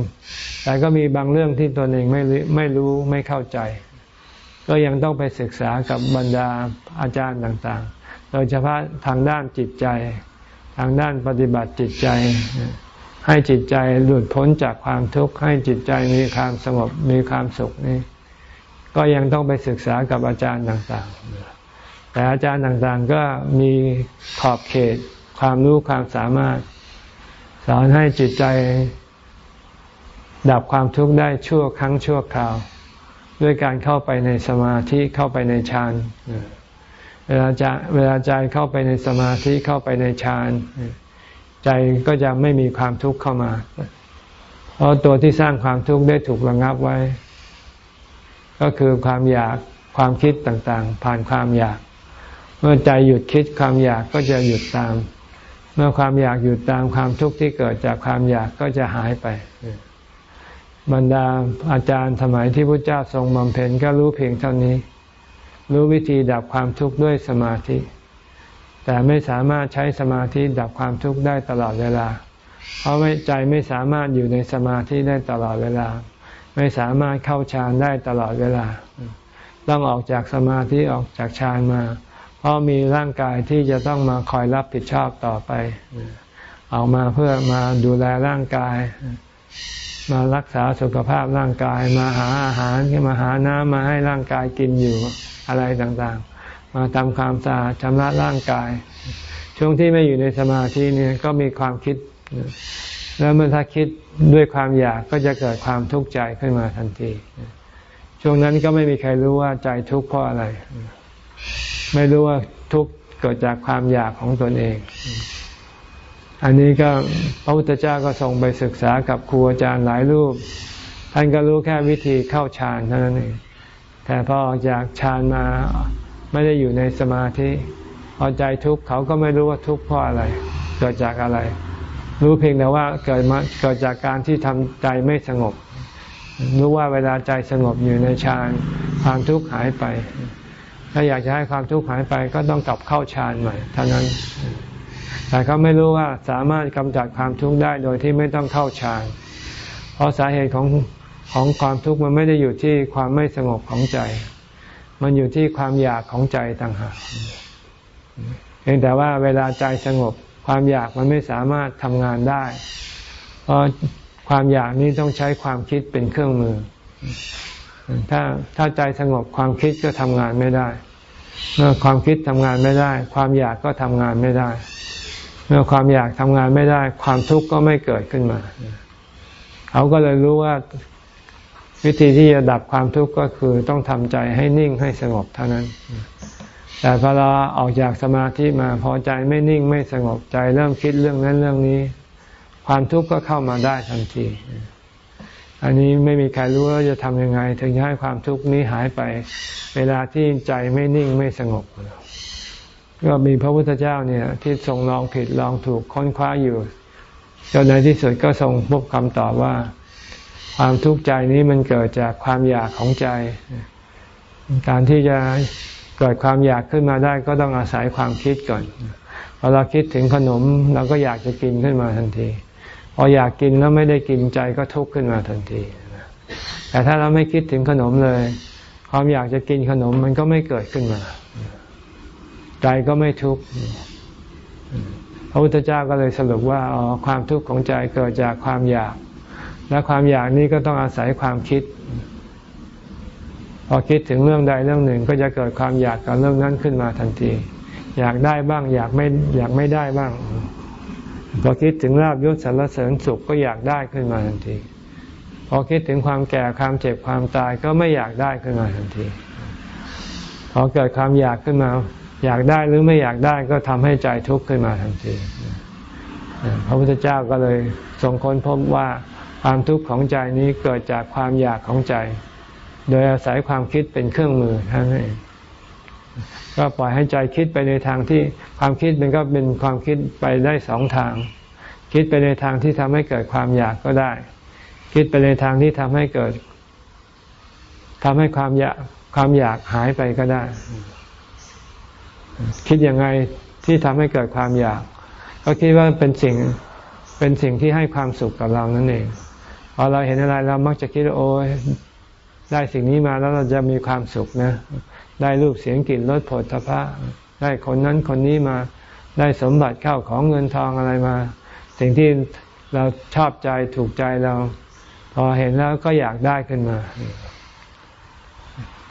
แต่ก็มีบางเรื่องที่ตนเองไม่ไม่รู้ไม่เข้าใจ ก็ยังต้องไปศึกษากับบรรดาอาจารย์ต่างๆ โดยเฉพาะทางด้านจิตใจ ทางด้านปฏิบัติจิตใจ ให้จิตใจหลุดพ้นจากความทุกข์ ให้จิตใจมีความสงบมีความสุขนี่ก็ยังต้องไปศึกษากับอาจารย์ต่างๆ แต่อาจารย์ต่างๆก็มีขอบเขตความรู้ความสามารถ สอนให้จิตใจ ดับความทุกข์ได้ชั่วครั้งชั่วคราว ด้วยการเข้าไปในสมาธิเข้าไปในฌานเวลาจะเวลาใจเข้าไปในสมาธิเข้าไปในฌานใจก็จะไม่มีความทุกข์เข้ามา เพราะตัวที่สร้างความทุกข์ได้ถูกระงับไว้ ก็คือความอยากความคิดต่างๆ ผ่านความอยาก เมื่อใจหยุดคิดความอยากก็จะหยุดตาม เมื่อความอยากหยุดตามความทุกข์ที่เกิดจากความอยากก็จะหายไป บรรดาอาจารย์สมัยที่พระเจ้าทรงบำเพ็ญก็รู้เพียงเท่านี้ รู้วิธีดับความทุกข์ด้วยสมาธิ แต่ไม่สามารถใช้สมาธิดับความทุกข์ได้ตลอดเวลา เพราะใจไม่สามารถอยู่ในสมาธิได้ตลอดเวลา ไม่สามารถเข้าฌานได้ตลอดเวลา ต้องออกจากสมาธิออกจากฌานมา เพราะมีร่างกายที่จะต้องมาคอยรับผิดชอบต่อไป เอามาเพื่อมาดูแลร่างกาย มารักษาสุขภาพร่างกาย มาหาอาหารมาหาน้ำมาให้ร่างกายกินอยู่อะไรต่างๆ มาทำความสะอาดชำระร่างกาย ช่วงที่ไม่อยู่ในสมาธินี่ก็มีความคิด แล้วเมื่อถ้าคิดด้วยความอยากก็จะเกิดความทุกข์ใจขึ้นมาทันที ช่วงนั้นก็ไม่มีใครรู้ว่าใจทุกข์เพราะอะไร ไม่รู้ว่าทุกข์เกิดจากความอยากของตนเอง อันนี้ก็พระพุทธเจ้าก็ส่งไปศึกษากับครูอาจารย์หลายรูป ท่านก็รู้แค่วิธีเข้าฌานเท่านั้นเอง แต่พอออกจากฌานมาไม่ได้อยู่ในสมาธิพอใจทุกข์เขาก็ไม่รู้ว่าทุกข์เพราะอะไร เกิดจากอะไร รู้เพียงแต่ว่าเกิดมาเกิดจากการที่ทำใจไม่สงบ รู้ว่าเวลาใจสงบอยู่ในฌานความทุกข์หายไป ถ้าอยากจะให้ความทุกข์หายไปก็ต้องกลับเข้าฌานใหม่เท่านั้น แต่เขาไม่รู้ว่าสามารถกำจัดความทุกข์ได้โดยที่ไม่ต้องเข้าฌาน เพราะสาเหตุของของความทุกข์มันไม่ได้อยู่ที่ความไม่สงบของใจ มันอยู่ที่ความอยากของใจต่างหากเพียงแต่ว่าเวลาใจสงบ ความอยากมันไม่สามารถทำงานได้ เพราะความอยากนี้ต้องใช้ความคิดเป็นเครื่องมือ ถ้าถ้าใจสงบความคิดก็ทำงานไม่ได้ เมื่อความคิดทำงานไม่ได้ ความอยากก็ทำงานไม่ได้ เมื่อความอยากทำงานไม่ได้ ความทุกข์ก็ไม่เกิดขึ้นมา เขาก็เลยรู้ว่าวิธีที่จะดับความทุกข์ก็คือต้องทำใจให้นิ่งให้สงบเท่านั้น แต่พอเราออกจากสมาธิมาพอใจไม่นิ่งไม่สงบใจเริ่มคิดเรื่องนั้นเรื่องนี้ ความทุกข์ก็เข้ามาได้ทันที อันนี้ไม่มีใครรู้ว่าจะทำยังไง ถึงจะให้ความทุกข์นี้หายไป เวลาที่ใจไม่นิ่งไม่สงบ ก็มีพระพุทธเจ้าเนี่ย ที่ทรงลองผิดลองถูกค้นคว้าอยู่จนในที่สุดก็ทรงพบคำตอบว่า ความทุกข์ใจนี้มันเกิดจากความอยากของใจ การที่จะเกิดความอยากขึ้นมาได้ก็ต้องอาศัยความคิดก่อนพอเราคิดถึงขนมเราก็อยากจะกินขึ้นมาทันที พออยากกินแล้วไม่ได้กินใจก็ทุกข์ขึ้นมาทันที แต่ถ้าเราไม่คิดถึงขนมเลย ความอยากจะกินขนมมันก็ไม่เกิดขึ้นมา ใจก็ไม่ทุกข์พระพุทธเจ้าก็เลยสรุปว่าอ๋อความทุกข์ของใจเกิดจากความอยาก และความอยากนี้ก็ต้องอาศัยความคิด พอคิดถึงเรื่องใดเรื่องหนึ่งก็จะเกิดความอยากกับเรื่องนั้นขึ้นมาทันที อยากได้บ้าง อยากไม่อยากไม่ได้บ้าง พอคิดถึงลาบยศสรรเสริญสุขก็อยากได้ขึ้นมาทันที พอคิดถึงความแก่ความเจ็บความตายก็ไม่อยากได้ขึ้นมาทันที พอเกิดความอยากขึ้นมา อยากได้หรือไม่อยากได้ก็ทำให้ใจทุกข์ขึ้นมาทันทีพระพุทธเจ้าก็เลยทรงค้นพบว่าความทุกข์ของใจนี้เกิดจากความอยากของใจ โดยอาศัยความคิดเป็นเครื่องมือท่านเอง ก็ปล่อยให้ใจคิดไปในทางที่ความคิดมันก็เป็นความคิดไปได้สองทาง คิดไปในทางที่ทำให้เกิดความอยากก็ได้ คิดไปในทางที่ทำให้เกิดทำให้ความอยากความอยากหายไปก็ได้ คิดยังไงที่ทำให้เกิดความอยาก ก็คิดว่าเป็นสิ่งเป็นสิ่งที่ให้ความสุขกับเรานั่นเองพอเราเห็นอะไรเรามักจะคิดว่าโอ้ยได้สิ่งนี้มาแล้วเราจะมีความสุขนะ ได้รูปเสียงกลิ่นรสผลพะได้คนนั้นคนนี้มา ได้สมบัติเข้าของเงินทองอะไรมา สิ่งที่เราชอบใจถูกใจเรา พอเห็นแล้วก็อยากได้ขึ้นมา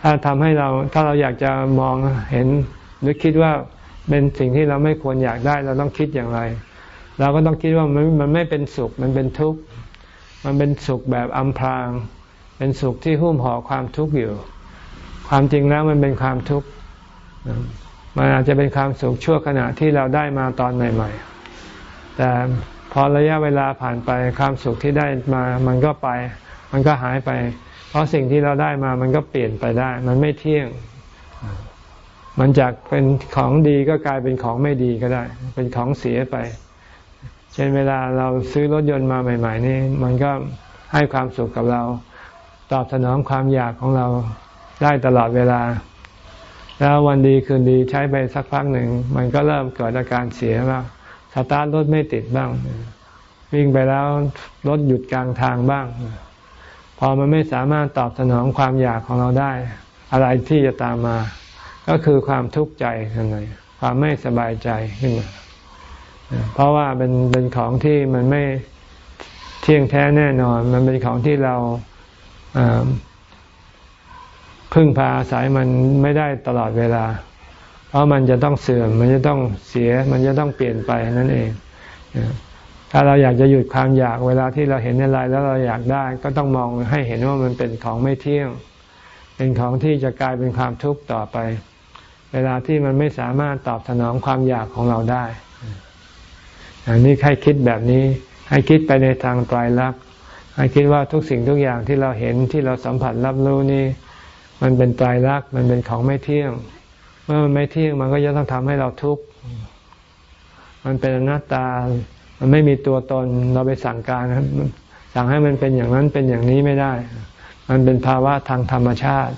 ถ้าทำให้เราถ้าเราอยากจะมองเห็นหรือคิดว่าเป็นสิ่งที่เราไม่ควรอยากได้เราต้องคิดอย่างไร เราก็ต้องคิดว่ามันมันไม่เป็นสุขมันเป็นทุกข์มันเป็นสุขแบบอำพราง เป็นสุขที่หุ้มห่อความทุกข์อยู่ ความจริงแล้วมันเป็นความทุกข์มันอาจจะเป็นความสุขชั่วขณะที่เราได้มาตอนใหม่ ๆ แต่พอระยะเวลาผ่านไปความสุขที่ได้มามันก็ไป มันก็หายไป เพราะสิ่งที่เราได้มามันก็เปลี่ยนไปได้ มันไม่เที่ยง มันจากเป็นของดีก็กลายเป็นของไม่ดีก็ได้ เป็นของเสียไป เช่นเวลาเราซื้อรถยนต์มาใหม่ ๆ นี่มันก็ให้ความสุขกับเรา ตอบสนองความอยากของเรา ได้ตลอดเวลา แล้ววันดีคืนดีใช้ไปสักพักหนึ่ง มันก็เริ่มเกิดอาการเสียบ้างสตาร์ทรถไม่ติดบ้าง วิ่งไปแล้วรถหยุดกลางทางบ้าง พอมันไม่สามารถตอบสนองความอยากของเราได้ อะไรที่จะตามมา ก็คือความทุกข์ใจนั่นเองความไม่สบายใจขึ้นมาเพราะว่าเป็นเป็นของที่มันไม่เที่ยงแท้แน่นอน มันเป็นของที่เรา พึ่งพาสายมันไม่ได้ตลอดเวลา เพราะมันจะต้องเสื่อม มันจะต้องเสีย มันจะต้องเปลี่ยนไปนั่นเอง ถ้าเราอยากจะหยุดความอยากเวลาที่เราเห็นอะไรแล้วเราอยากได้ก็ต้องมองให้เห็นว่ามันเป็นของไม่เที่ยง เป็นของที่จะกลายเป็นความทุกข์ต่อไป เวลาที่มันไม่สามารถตอบสนองความอยากของเราได้ อันนี้ให้คิดแบบนี้ ให้คิดไปในทางไตรลักษณ์ให้คิดว่าทุกสิ่งทุกอย่างที่เราเห็นที่เราสัมผัสรับรู้นี่ มันเป็นไตรลักษณ์มันเป็นของไม่เที่ยง เมื่อมันไม่เที่ยงมันก็จะต้องทำให้เราทุกข์ มันเป็นอนัตตา มันไม่มีตัวตน เราไปสั่งการสั่งให้มันเป็นอย่างนั้นเป็นอย่างนี้ไม่ได้ มันเป็นภาวะทางธรรมชาติ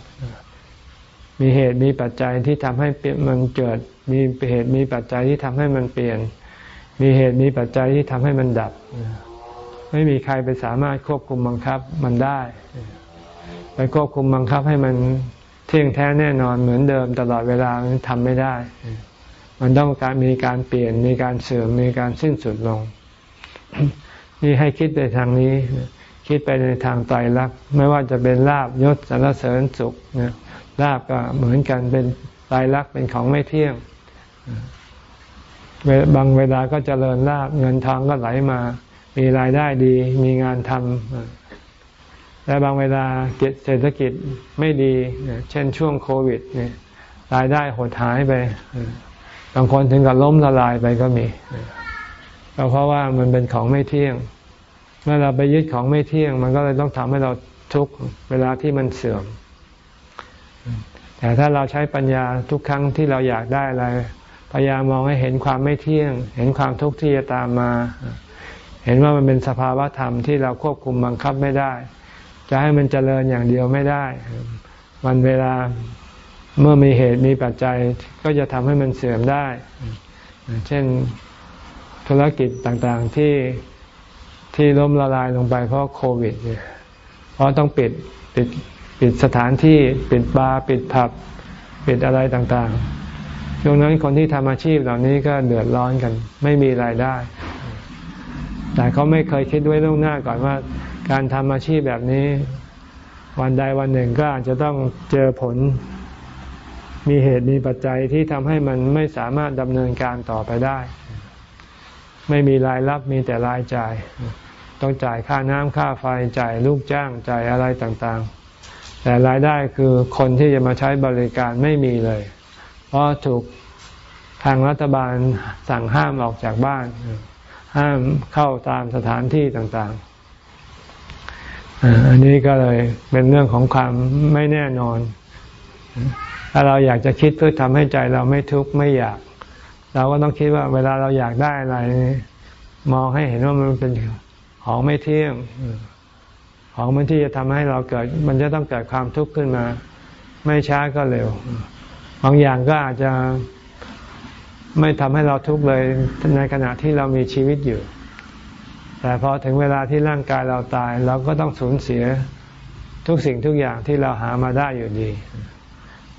มีเหตุมีปัจจัยที่ทำให้มันเกิด มีเหตุมีปัจจัยที่ทำให้มันเปลี่ยน มีเหตุมีปัจจัยที่ทำให้มันดับ ไม่มีใครไปสามารถควบคุมบังคับมันได้ ไปควบคุมบังคับให้มันเที่ยงแท้แน่นอนเหมือนเดิมตลอดเวลาทำไม่ได้ มันต้องการมีการเปลี่ยนมีการเสื่อมมีการสิ้นสุดลง นี่ให้คิดในทางนี้ คิดไปในทางไตรลักษณ์ไม่ว่าจะเป็นลาบยศสารเสริญสุขนะลาบก็เหมือนกันเป็นไตรลักษณ์เป็นของไม่เที่ยงบางเวลาก็เจริญลาบเงินทองก็ไหลมา มีรายได้ดี มีงานทำ แต่บางเวลาเศรษฐกิจไม่ดี เช่นช่วงโควิดเนี่ยรายได้หดหายไป บางคนถึงกับล้มละลายไปก็มีก็เพราะว่ามันเป็นของไม่เที่ยง เมื่อเราไปยึดของไม่เที่ยง มันก็เลยต้องทำให้เราทุกเวลาที่มันเสื่อม แต่ถ้าเราใช้ปัญญาทุกครั้งที่เราอยากได้อะไรพยายามมองให้เห็นความไม่เที่ยง เห็นความทุกข์ที่จะตามมา เห็นว่ามันเป็นสภาวะธรรมที่เราควบคุมบังคับไม่ได้ จะให้มันเจริญอย่างเดียวไม่ได้ วันเวลาเมื่อมีเหตุมีปัจจัยก็จะทำให้มันเสื่อมได้ เช่นธุรกิจต่างๆที่ที่ล้มละลายลงไปเพราะโควิดเนี่ยเพราะต้องปิดปิดปิดสถานที่ปิดบาร์ปิดผับ ปิดอะไรต่างๆช่วงนั้นคนที่ทำอาชีพเหล่านี้ก็เดือดร้อนกัน ไม่มีรายได้ แต่เขาไม่เคยคิดไว้ล่วงหน้าก่อนว่า การทำอาชีพแบบนี้ วันใดวันหนึ่งก็อาจจะต้องเจอผล มีเหตุมีปัจจัยที่ทำให้มันไม่สามารถดำเนินการต่อไปได้ ไม่มีรายรับมีแต่รายจ่าย ต้องจ่ายค่าน้ำค่าไฟจ่ายลูกจ้างจ่ายอะไรต่างๆ แต่รายได้คือคนที่จะมาใช้บริการไม่มีเลย เพราะถูกทางรัฐบาลสั่งห้ามออกจากบ้าน ห้ามเข้าตามสถานที่ต่างๆ อันนี้ก็เลยเป็นเรื่องของความไม่แน่นอน ถ้าเราอยากจะคิดเพื่อทำให้ใจเราไม่ทุกข์ไม่อยาก เราก็ต้องคิดว่าเวลาเราอยากได้อะไร มองให้เห็นว่ามันเป็นของไม่เที่ยง ของมันที่จะทำให้เราเกิด มันจะต้องเกิดความทุกข์ขึ้นมา ไม่ช้าก็เร็ว บางอย่างก็อาจจะไม่ทำให้เราทุกข์เลยในขณะที่เรามีชีวิตอยู่ แต่พอถึงเวลาที่ร่างกายเราตาย เราก็ต้องสูญเสียทุกสิ่งทุกอย่างที่เราหามาได้อยู่ดี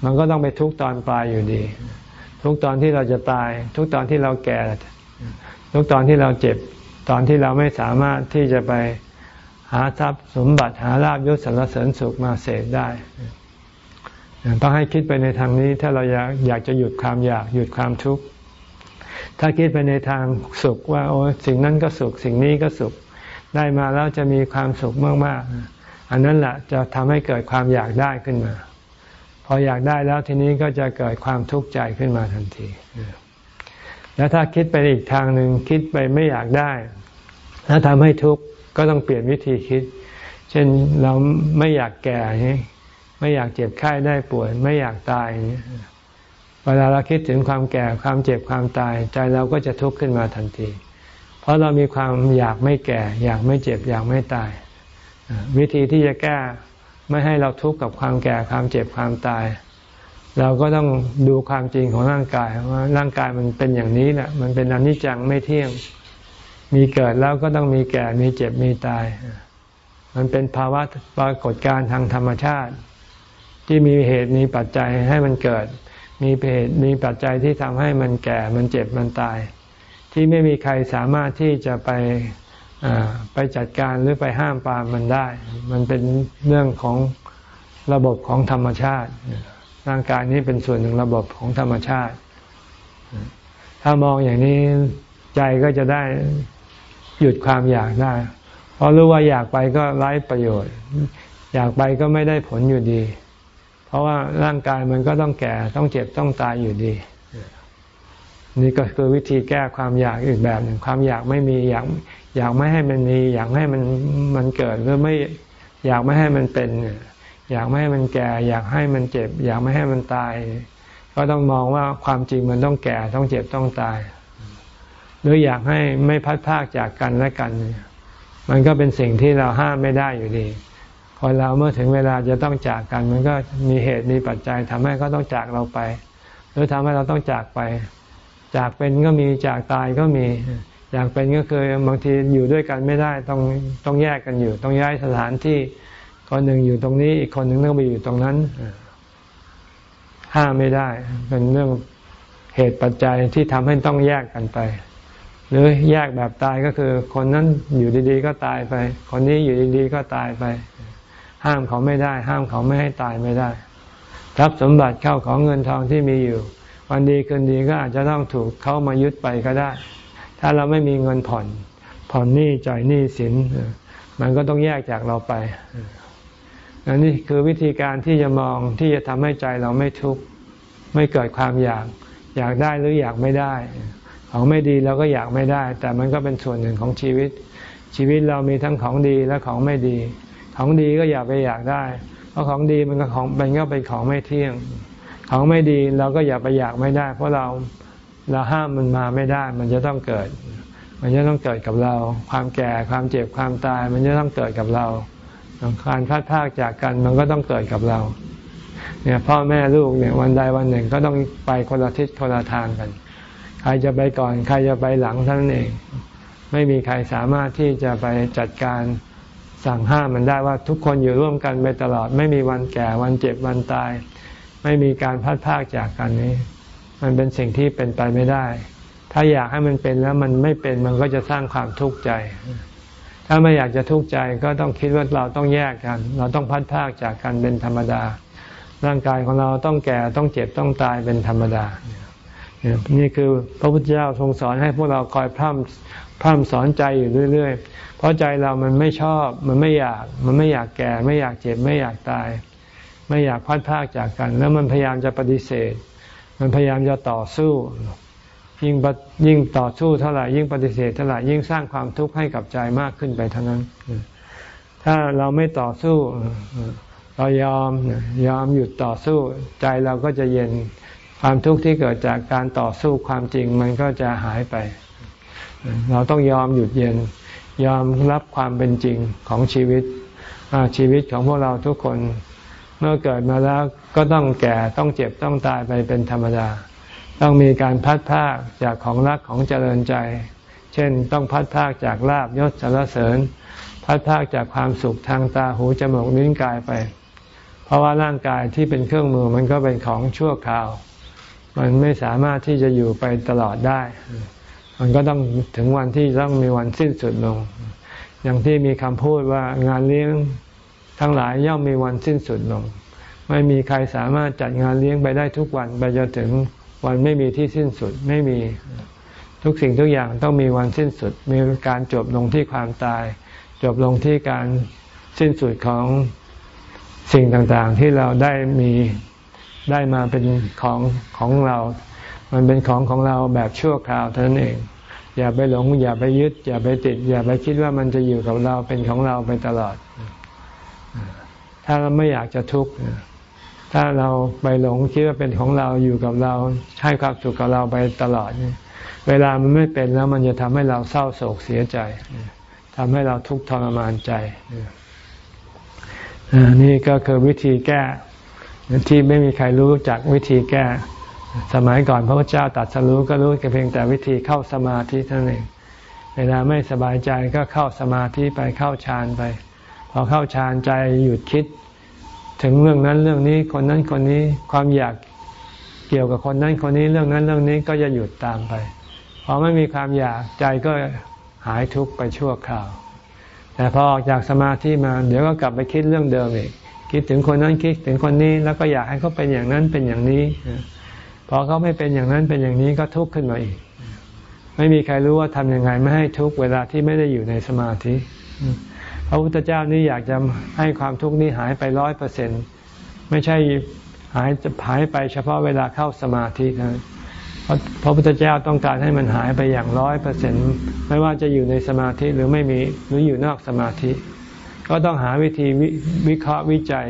มันก็ต้องไปทุกตอนปลายอยู่ดี ทุกตอนที่เราจะตาย ทุกตอนที่เราแก่ ทุกตอนที่เราเจ็บ ตอนที่เราไม่สามารถที่จะไปหาทรัพย์สมบัติหาลาบยศสรรเสริญสุขมาเสพได้ต้องให้คิดไปในทางนี้ถ้าเราอยากอยากจะหยุดความอยากหยุดความทุกข์ ถ้าคิดไปในทางสุขว่าโอ้สิ่งนั้นก็สุข สิ่งนี้ก็สุข ได้มาแล้วจะมีความสุขมากๆ อันนั้นแหละจะทำให้เกิดความอยากได้ขึ้นมา พออยากได้แล้วทีนี้ก็จะเกิดความทุกข์ใจขึ้นมาทันที แล้วถ้าคิดไปอีกทางหนึ่งคิดไปไม่อยากได้ถ้าทำให้ทุกข์ก็ต้องเปลี่ยนวิธีคิด เช่นเราไม่อยากแก่ไม่อยากเจ็บไข้ได้ป่วย ไม่อยากตายเเวลาเราคิดถึงความแก่ความเจ็บความตาย ใจเราก็จะทุกข์ขึ้นมาทันที เพราะเรามีความอยากไม่แก่ อยากไม่เจ็บอยากไม่ตาย วิธีที่จะแก้ไม่ให้เราทุกข์กับความแก่ความเจ็บความตาย เราก็ต้องดูความจริงของร่างกายว่าร่างกายมันเป็นอย่างนี้แหละมันเป็นอนิจจังไม่เที่ยง มีเกิดแล้วก็ต้องมีแก่มีเจ็บมีตาย มันเป็นภาวะปรากฏการณ์ทางธรรมชาติ ที่มีเหตุมีปัจจัยให้มันเกิด มีเหตุมีปัจจัยที่ทำให้มันแก่ มันเจ็บ มันตาย ที่ไม่มีใครสามารถที่จะไปไปจัดการหรือไปห้ามปามมันได้ มันเป็นเรื่องของระบบของธรรมชาติ ร่างกายนี้เป็นส่วนหนึ่งระบบของธรรมชาติ ถ้ามองอย่างนี้ใจก็จะได้หยุดความอยากได้ เพราะรู้ว่าอยากไปก็ไร้ประโยชน์ อยากไปก็ไม่ได้ผลอยู่ดี เพราะว่าร่างกายมันก็ต้องแก่ต้องเจ็บต้องตายอยู่ดี นี่ก็คือวิธีแก้ความอยากอีกแบบหนึ่งความอยากไม่มีอยากอยากไม่ให้มันมี อยากให้มันมันเกิดหรือไม่อยากไม่ให้มันเป็น อยากไม่ให้มันแก่ อยากให้มันเจ็บ อยากไม่ให้มันตาย ก็ต้องมองว่าความจริงมันต้องแก่ต้องเจ็บต้องตาย หรืออยากให้ไม่พัดพากจากกันและกัน มันก็เป็นสิ่งที่เราห้ามไม่ได้อยู่ดี คนเราเมื่อถึงเวลาจะต้องจากกัน มันก็มีเหตุมีปัจจัยทำให้เขาต้องจากเราไป หรือทำให้เราต้องจากไป จากเป็นก็มีจากตายก็มีอยากเป็นก็คือบางทีอยู่ด้วยกันไม่ได้ต้องต้องแยกกันอยู่ ต้องย้ายสถานที่คนหนึ่งอยู่ตรงนี้ อีกคนหนึ่งต้องไปอยู่ตรงนั้นห้ามไม่ได้ เป็นเรื่องเหตุปัจจัยที่ทำให้ต้องแยกกันไป หรือแยกแบบตายก็คือ คนนั้นอยู่ดีๆ ก็ตายไป คนนี้อยู่ดีๆ ก็ตายไป ห้ามเขาไม่ได้ ห้ามเขาไม่ให้ตายไม่ได้ ทรัพย์สมบัติเข้าของเงินทองที่มีอยู่ วันดีคืนดีก็อาจจะต้องถูกเขามายึดไปก็ได้ ถ้าเราไม่มีเงินผ่อน ผ่อนหนี้จ่ายหนี้สิน มันก็ต้องแยกจากเราไปอันนี้คือวิธีการที่จะมองที่จะทำให้ใจเราไม่ทุกข์ไม่เกิดความอยาก อยากได้หรืออยากไม่ได้ของไม่ดีเราก็อยากไม่ได้ แต่มันก็เป็นส่วนหนึ่งของชีวิต ชีวิตเรามีทั้งของดีและของไม่ดี ของดีก็อยากไปอยากได้ เพราะของดีมันก็ของมันก็เป็นของไม่เที่ยง ของไม่ดีเราก็อย่าไปอยากไม่ได้ เพราะเราเราห้ามมันมาไม่ได้ มันจะต้องเกิด มันจะต้องเกิดกับเรา ความแก่ความเจ็บความตาย มันจะต้องเกิดกับเราการพัดพากจากกันมันก็ต้องเกิดกับเรา เนี่ยพ่อแม่ลูกเนี่ยวันใดวันหนึ่งก็ต้องไปคนละทิศคนละทางกัน ใครจะไปก่อน ใครจะไปหลังท่านเอง ไม่มีใครสามารถที่จะไปจัดการ สั่งห้ามมันได้ว่าทุกคนอยู่ร่วมกันไปตลอด ไม่มีวันแก่วันเจ็บวันตาย ไม่มีการพัดพากจากกันนี้ มันเป็นสิ่งที่เป็นไปไม่ได้ ถ้าอยากให้มันเป็นแล้วมันไม่เป็นมันก็จะสร้างความทุกข์ใจ ถ้าไม่อยากจะทุกข์ใจก็ต้องคิดว่าเราต้องแยกกัน เราต้องพัดพากจากกันเป็นธรรมดา ร่างกายของเราต้องแก่ต้องเจ็บต้องตายเป็นธรรมดา นี่คือพระพุทธเจ้าทรงสอนให้พวกเราคอยพร่ำพร่ำสอนใจอยู่เรื่อย ๆ เพราะใจเรามันไม่ชอบมันไม่อยาก มันไม่อยากแก่ ไม่อยากเจ็บไม่อยากตาย ไม่อยากพัดพากจากกัน แล้วมันพยายามจะปฏิเสธ มันพยายามจะต่อสู้ ยิ่งยิ่งต่อสู้เท่าไหร่ยิ่งปฏิเสธเท่าไหร่ยิ่งสร้างความทุกข์ให้กับใจมากขึ้นไปเท่านั้น ถ้าเราไม่ต่อสู้เรายอมยอมหยุดต่อสู้ ใจเราก็จะเย็น ความทุกข์ที่เกิดจากการต่อสู้ความจริงมันก็จะหายไป เราต้องยอมหยุดเย็น ยอมรับความเป็นจริงของชีวิต ชีวิตของพวกเราทุกคน เมื่อเกิดมาแล้วก็ต้องแก่ต้องเจ็บต้องตายไปเป็นธรรมดา ต้องมีการพัดพากจากของรักของเจริญใจ เช่นต้องพัดพากจากลาบยศสารเสริญ พัดพากจากความสุขทางตาหูจมูกนิ้วกายไป เพราะว่าร่างกายที่เป็นเครื่องมือมันก็เป็นของชั่วคราว มันไม่สามารถที่จะอยู่ไปตลอดได้ มันก็ต้องถึงวันที่ต้องมีวันสิ้นสุดลง อย่างที่มีคำพูดว่างานเลี้ยงทั้งหลายย่อมมีวันสิ้นสุดลง ไม่มีใครสามารถจัดงานเลี้ยงไปได้ทุกวันไปจนถึงวันไม่มีที่สิ้นสุดไม่มีทุกสิ่งทุกอย่างต้องมีวันสิ้นสุด มีการจบลงที่ความตาย จบลงที่การสิ้นสุดของสิ่งต่างๆ ที่เราได้มี ได้มาเป็นของของเรา มันเป็นของของเราแบบชั่วคราวเท่านั้นเอง อย่าไปหลง อย่าไปยึด อย่าไปติด อย่าไปคิดว่ามันจะอยู่กับเราเป็นของเราไปตลอด ถ้าเราไม่อยากจะทุกข์ถ้าเราไปหลงคิดว่าเป็นของเราอยู่กับเราให้ความสุขกับเราไปตลอด เวลามันไม่เป็นแล้วมันจะทำให้เราเศร้าโศกเสียใจทำให้เราทุกข์ทรมานใจนี่ก็คือวิธีแก้ ที่ไม่มีใครรู้จักวิธีแก้ สมัยก่อนพระพุทธเจ้าตัดสรู้ก็รู้เพียงแต่วิธีเข้าสมาธิเท่านั้นเองเวลาไม่สบายใจก็เข้าสมาธิไปเข้าฌานไป พอเข้าฌานใจหยุดคิด ถึงเรื่องนั้นเรื่องนี้คนนั้นคนนี้ความอยากเกี่ยวกับคนนั้นคนนี้เรื่องนั้นเรื่องนี้ก็จะหยุดตามไปพอไม่มีความอยากใจก็หายทุกข์ไปชั่วคราว แต่พอออกจากสมาธิมา เดี๋ยวก็กลับไปคิดเรื่องเดิมอีก คิดถึงคนนั้นคิดถึงคนนี้แล้วก็อยากให้เขาเป็นอย่างนั้นเป็นอย่างนี้พอเขาไม่เป็นอย่างนั้นเป็นอย่างนี้ก็ทุกข์ขึ้นมาอีก ไม่มีใครรู้ว่าทำยังไงไม่ให้ทุกข์เวลาที่ไม่ได้อยู่ในสมาธิพระพุทธเจ้านี่อยากจะให้ความทุกข์นี้หายไปร้อยเปอร์เซ็นไม่ใช่หายจะหายไปเฉพาะเวลาเข้าสมาธินะพระพุทธเจ้าต้องการให้มันหายไปอย่างร้อยเปอร์เซ็นไม่ว่าจะอยู่ในสมาธิหรือไม่มีหรืออยู่นอกสมาธิ ก็ต้องหาวิธีวิเคราะห์วิจัย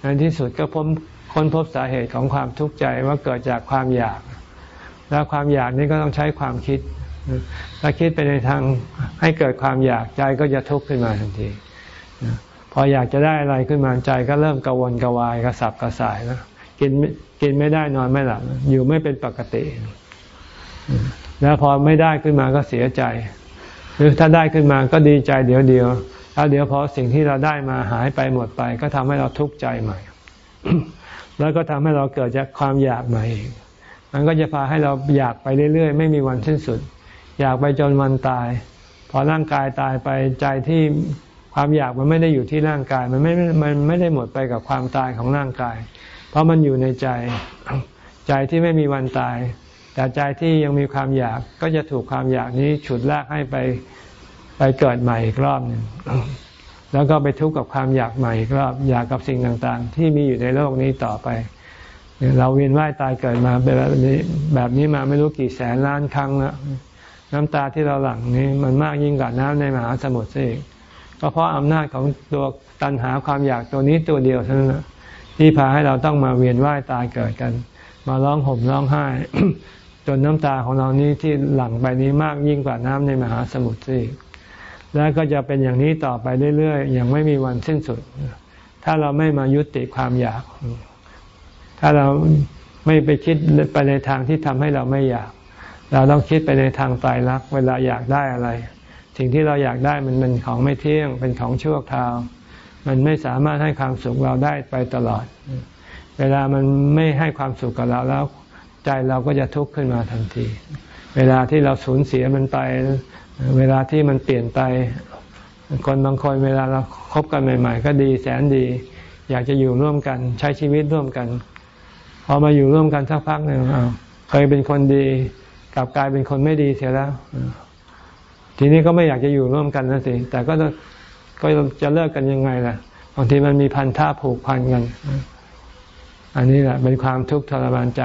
ในที่สุดก็พบค้นพบสาเหตุของความทุกข์ใจว่าเกิดจากความอยาก แล้วความอยากนี้ก็ต้องใช้ความคิด ถ้าคิดไปในทางให้เกิดความอยากใจก็จะทุกข์ขึ้นมาทันที พออยากจะได้อะไรขึ้นมาใจก็เริ่มกังวลกวายกระสับกระส่ายแล้วกินกินไม่ได้นอนไม่หลับอยู่ไม่เป็นปกติ แล้วพอไม่ได้ขึ้นมาก็เสียใจ หรือถ้าได้ขึ้นมาก็ดีใจเดี๋ยวเดียว แล้วเดี๋ยวพอสิ่งที่เราได้มาหายไปหมดไป ก็ทำให้เราทุกข์ใจใหม่ แล้วก็ทำให้เราเกิดจากความอยากใหม่มันก็จะพาให้เราอยากไปเรื่อยๆ ไม่มีวันสิ้นสุด อยากไปจนวันตาย พอร่างกายตายไปใจที่ความอยากมันไม่ได้อยู่ที่ร่างกาย มันไม่มันไม่ได้หมดไปกับความตายของร่างกาย เพราะมันอยู่ในใจ ใจที่ไม่มีวันตาย แต่ใจที่ยังมีความอยากก็จะถูกความอยากนี้ฉุดลากให้ไป ไปเกิดใหม่อีกรอบหนึ่งแล้วก็ไปทุกข์กับความอยากใหม่อีกรอบอยากกับสิ่งต่างๆ ที่มีอยู่ในโลกนี้ต่อไป เราเวียนว่ายตายเกิดมาแบบนี้แบบนี้มาไม่รู้กี่แสนล้านครั้งแล้วน้ำตาที่เราหลั่งนี้มันมากยิ่งกว่าน้ำในมหาสมุทรซะอีกก็เพราะอำนาจของตัวตัณหาความอยากตัวนี้ตัวเดียวเท่านั้นที่พาให้เราต้องมาเวียนว่ายตายเกิดกัน มาร้องห่มร้องไห้ จนน้ำตาของเรานี้ที่หลั่งไปนี้มากยิ่งกว่าน้ำในมหาสมุทรสิ และก็จะเป็นอย่างนี้ต่อไปเรื่อยๆอย่างไม่มีวันสิ้นสุด ถ้าเราไม่มายุติความอยาก ถ้าเราไม่ไปคิดไปในทางที่ทำให้เราไม่อยาก เราต้องคิดไปในทางตายรักเวลาอยากได้อะไร สิ่งที่เราอยากได้มันเป็นของไม่เที่ยง เป็นของชั่วคราว มันไม่สามารถให้ความสุขเราได้ไปตลอด เวลามันไม่ให้ความสุขกับเราแล้ว ใจเราก็จะทุกข์ขึ้นมาทันที เวลาที่เราสูญเสียมันไป เวลาที่มันเปลี่ยนไป คนบางคนเวลาเราคบกันใหม่ ๆ ก็ดีแสนดี อยากจะอยู่ร่วมกัน ใช้ชีวิตร่วมกัน พอมาอยู่ร่วมกันสักพักหนึ่งเคยเป็นคนดีกลับกลายเป็นคนไม่ดีเสียแล้ว ทีนี้ก็ไม่อยากจะอยู่ร่วมกันนะสิแต่ก็ก็จะเลิกกันยังไงล่ะบางทีมันมีพันธะผูกพันกัน อันนี้แหละเป็นความทุกข์ทรมานใจ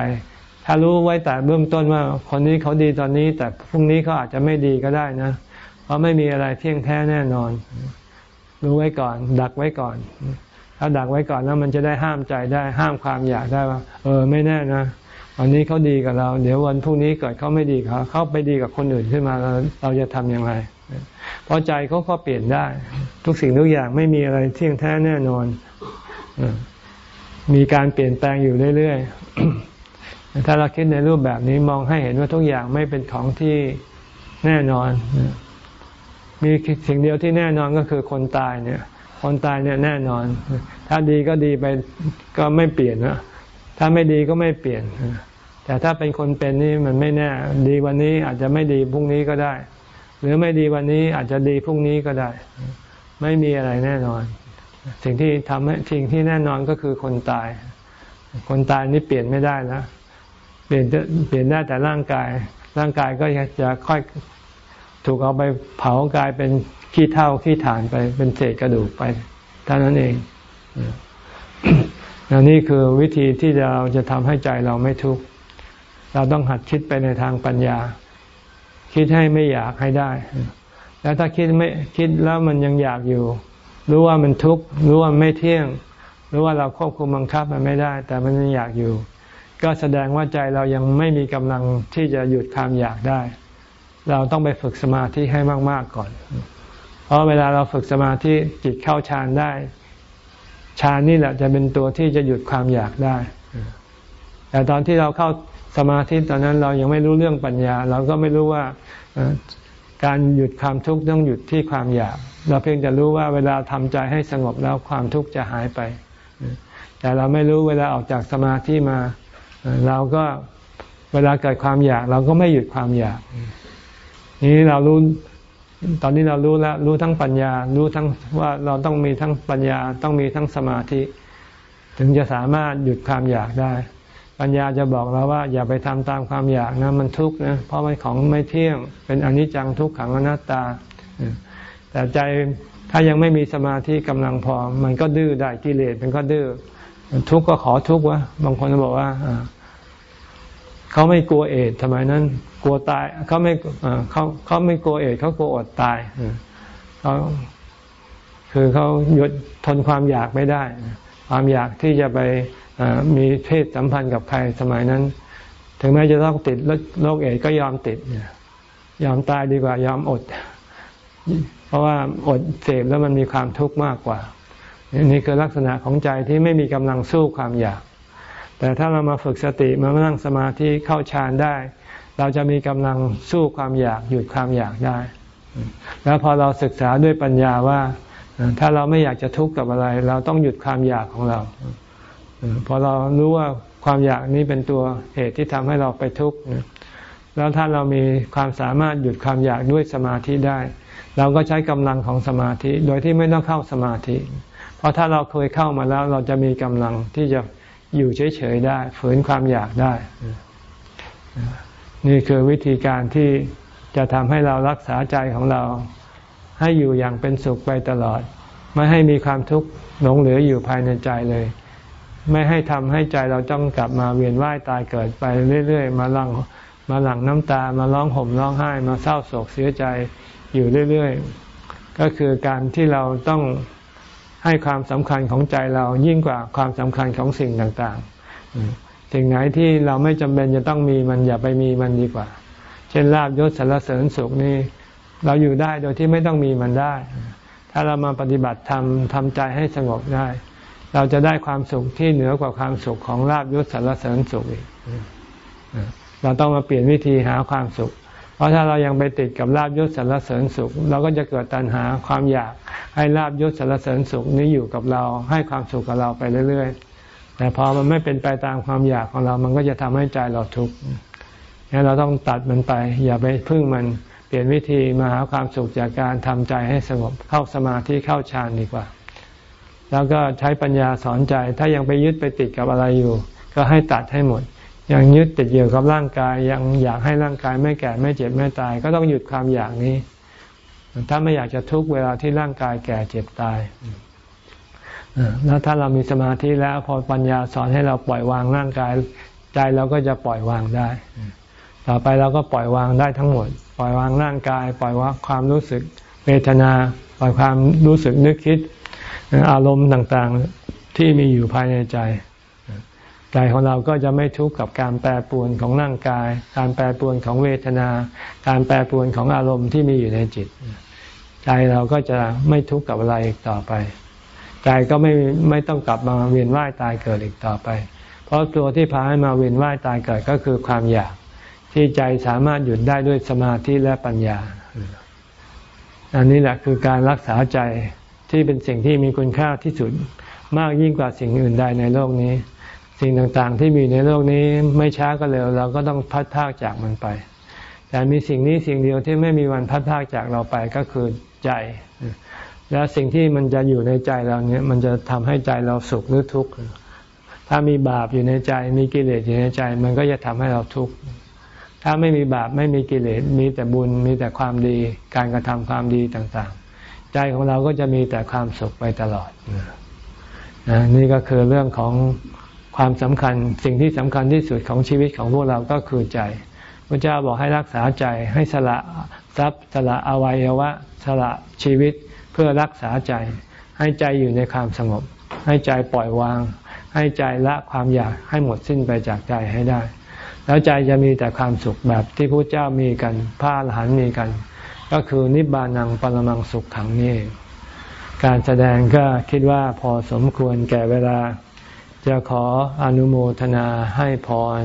ถ้ารู้ไว้แต่เบื้องต้นว่าคนนี้เขาดีตอนนี้ แต่พรุ่งนี้เขาอาจจะไม่ดีก็ได้นะ เพราะไม่มีอะไรเที่ยงแท้แน่นอน รู้ไว้ก่อน ดักไว้ก่อน ถ้าดักไว้ก่อนแล้วมันจะได้ห้ามใจได้ห้ามความอยากได้ว่า เออไม่แน่นะวันนี้เขาดีกับเรา เดี๋ยววันพรุ่งนี้เกิดเขาไม่ดีเขาเขาไปดีกับคนอื่นขึ้นมาเราเราจะทำอย่างไรเพราะใจเขาก็เปลี่ยนได้ ทุกสิ่งทุกอย่างไม่มีอะไรเที่ยงแท้แน่นอนมีการเปลี่ยนแปลงอยู่เรื่อยๆ ถ้าเราคิดในรูปแบบนี้มองให้เห็นว่าทุกอย่างไม่เป็นของที่แน่นอน มีสิ่งเดียวที่แน่นอนก็คือคนตายเนี่ย คนตายเนี่ยแน่นอน ถ้าดีก็ดีไปก็ไม่เปลี่ยนนะถ้าไม่ดีก็ไม่เปลี่ยน แต่ถ้าเป็นคนเป็นนี่มันไม่แน่ ดีวันนี้อาจจะไม่ดีพรุ่งนี้ก็ได้ หรือไม่ดีวันนี้อาจจะดีพรุ่งนี้ก็ได้ ไม่มีอะไรแน่นอน สิ่งที่ทำให้สิ่งที่แน่นอนก็คือคนตาย คนตายนี่เปลี่ยนไม่ได้นะ เปลี่ยนเปลี่ยนได้แต่ร่างกาย ร่างกายก็จะค่อยถูกเอาไปเผากลายเป็นขี้เท่าขี้ฐานไปเป็นเศษกระดูกไปเท่านั้นเองนี่คือวิธีที่เราจะทำให้ใจเราไม่ทุกข์เราต้องหัดคิดไปในทางปัญญา คิดให้ไม่อยากให้ได้ แล้วถ้าคิดไม่คิดแล้วมันยังอยากอยู่ รู้ว่ามันทุกข์รู้ว่าไม่เที่ยง รู้ว่าเราควบคุมบังคับมันไม่ได้ แต่มันยังอยากอยู่ ก็แสดงว่าใจเรายังไม่มีกำลังที่จะหยุดความอยากได้ เราต้องไปฝึกสมาธิให้มาก ๆก่อน เพราะเวลาเราฝึกสมาธิจิตเข้าฌานได้ฌานนี่แหละจะเป็นตัวที่จะหยุดความอยากได้ แต่ตอนที่เราเข้าสมาธิตอนนั้นเรายังไม่รู้เรื่องปัญญา เราก็ไม่รู้ว่าการหยุดความทุกข์ต้องหยุดที่ความอยาก เราเพียงจะรู้ว่าเวลาทำใจให้สงบแล้วความทุกข์จะหายไป แต่เราไม่รู้เวลาออกจากสมาธิมา เราก็เวลาเกิดความอยาก เราก็ไม่หยุดความอยาก นี้เรารู้ตอนนี้เรารู้แล้วรู้ทั้งปัญญา รู้ทั้งว่าเราต้องมีทั้งปัญญาต้องมีทั้งสมาธิ ถึงจะสามารถหยุดความอยากได้ ปัญญาจะบอกเราว่า อย่าไปทำตามความอยากนะมันทุกข์นะเพราะมันของไม่เที่ยงเป็นอนิจจังทุกขังอนัตตา แต่ใจถ้ายังไม่มีสมาธิกำลังพอ มันก็ดื้อได้กิเลสมันก็ดื้อทุกข์ก็ขอทุกข์วะบางคนบอกว่า เขาไม่กลัวเอดทำไมนั้น กลัวตายเขาไม่เขาเขาไม่กลัวเอดเขากลัวอดตายเขาคือเขาหยุดทนความอยากไม่ได้ ความอยากที่จะไปมีเพศสัมพันธ์กับใครสมัยนั้น ถึงแม้จะต้องติดโรคเอดก็ยอมติดยอมตายดีกว่ายอมอด เพราะว่าอดเสพแล้วมันมีความทุกข์มากกว่านี่คือลักษณะของใจที่ไม่มีกำลังสู้ความอยาก แต่ถ้าเรามาฝึกสติมานั่งสมาธิเข้าฌานได้ เราจะมีกำลังสู้ความอยากหยุดความอยากได้ แล้วพอเราศึกษาด้วยปัญญาว่า ถ้าเราไม่อยากจะทุกข์กับอะไร เราต้องหยุดความอยากของเรา พอเรารู้ว่าความอยากนี้เป็นตัวเหตุที่ทำให้เราไปทุกข์แล้วถ้าเรามีความสามารถหยุดความอยากด้วยสมาธิได้ เราก็ใช้กำลังของสมาธิโดยที่ไม่ต้องเข้าสมาธิ เพราะถ้าเราเคยเข้ามาแล้วเราจะมีกำลังที่จะ อยู่เฉยๆได้ ฝืนความอยากได้ นี่คือวิธีการที่จะทำให้เรารักษาใจของเรา ให้อยู่อย่างเป็นสุขไปตลอด ไม่ให้มีความทุกข์หลงเหลืออยู่ภายในใจเลย ไม่ให้ทำให้ใจเราต้องกลับมาเวียนว่ายตายเกิดไปเรื่อยๆ มาหลังมาหลังน้ำตามาร้องห่มร้องไห้ มาเศร้าโศกเสียใจอยู่เรื่อยๆ ก็คือการที่เราต้อง ให้ความสำคัญของใจเรายิ่งกว่าความสำคัญของสิ่งต่างๆ สิ่งไหนที่เราไม่จำเป็นจะต้องมีมันอย่าไปมีมันดีกว่า เช่นลาบยศสารเสริญสุขนี่เราอยู่ได้โดยที่ไม่ต้องมีมันได้ ถ้าเรามาปฏิบัติทำทำใจให้สงบได้ เราจะได้ความสุขที่เหนือกว่าความสุขของลาบยศสารเสริญสุขอีกเราต้องมาเปลี่ยนวิธีหาความสุข เพราะถ้าเรายังไปติดกับลาบยศสรรเสริญสุข เราก็จะเกิดตัณหาความอยากให้ลาบยศสรรเสริญสุขนี้อยู่กับเราให้ความสุขกับเราไปเรื่อย ๆ แต่พอมันไม่เป็นไปตามความอยากของเรา มันก็จะทำให้ใจเราทุกข์งั้นเราต้องตัดมันไป อย่าไปพึ่งมันเปลี่ยนวิธีมาหาความสุขจากการทำใจให้สงบเข้าสมาธิเข้าฌานดีกว่า แล้วก็ใช้ปัญญาสอนใจ ถ้ายังไปยึดไปติดกับอะไรอยู่ ก็ให้ตัดให้หมด ยังยึดติดอยู่กับร่างกาย ยังอยากให้ร่างกายไม่แก่ไม่เจ็บไม่ตาย ก็ต้องหยุดความอยากนี้ ถ้าไม่อยากจะทุกเวลาที่ร่างกายแก่เจ็บตายแล้วถ้าเรามีสมาธิแล้วพอปัญญาสอนให้เราปล่อยวางร่างกาย ใจเราก็จะปล่อยวางได้ ต่อไปเราก็ปล่อยวางได้ทั้งหมด ปล่อยวางร่างกาย ปล่อยวางความรู้สึกเวทนา ปล่อยความรู้สึกนึกคิด อารมณ์ต่างๆที่มีอยู่ภายในใจ ใจของเราก็จะไม่ทุกข์กับการแปรปรวนของร่างกาย การแปรปรวนของเวทนา การแปรปรวนของอารมณ์ที่มีอยู่ในจิต ใจเราก็จะไม่ทุกข์กับอะไรอีกต่อไป ใจก็ไม่ไม่ต้องกลับมาเวียนว่ายตายเกิดอีกต่อไป เพราะตัวที่พาให้มาเวียนว่ายตายเกิดก็คือความอยาก ที่ใจสามารถหยุดได้ด้วยสมาธิและปัญญา อันนี้แหละคือการรักษาใจที่เป็นสิ่งที่มีคุณค่าที่สุดมากยิ่งกว่าสิ่งอื่นใดในโลกนี้ สิ่งต่างๆ ที่มีในโลกนี้ไม่ช้าก็เร็วเราก็ต้องพัดพากจากมันไป แต่มีสิ่งนี้สิ่งเดียวที่ไม่มีวันพัดพากจากเราไปก็คือใจ แล้วสิ่งที่มันจะอยู่ในใจเราเนี่ยมันจะทำให้ใจเราสุขหรือทุกข์ถ้ามีบาปอยู่ในใจ มีกิเลสอยู่ในใจ มันก็จะทำให้เราทุกข์ถ้าไม่มีบาปไม่มีกิเลสมีแต่บุญมีแต่ความดีการกระทำความดีต่างๆ ใจของเราก็จะมีแต่ความสุขไปตลอดนี่ก็คือเรื่องของ ความสำคัญสิ่งที่สำคัญที่สุดของชีวิตของพวกเราก็คือใจพระเจ้าบอกให้รักษาใจให้สละทรัพย์สละอวัยวะสละชีวิตเพื่อรักษาใจ ให้ใจอยู่ในความสงบ ให้ใจปล่อยวาง ให้ใจละความอยากให้หมดสิ้นไปจากใจให้ได้ แล้วใจจะมีแต่ความสุขแบบที่พระเจ้ามีกันพระอรหันต์มีกัน ก็คือนิบานังปรมังสุขขังนี่การแสดงก็คิดว่าพอสมควรแก่เวลา จะขออนุโมทนาให้พร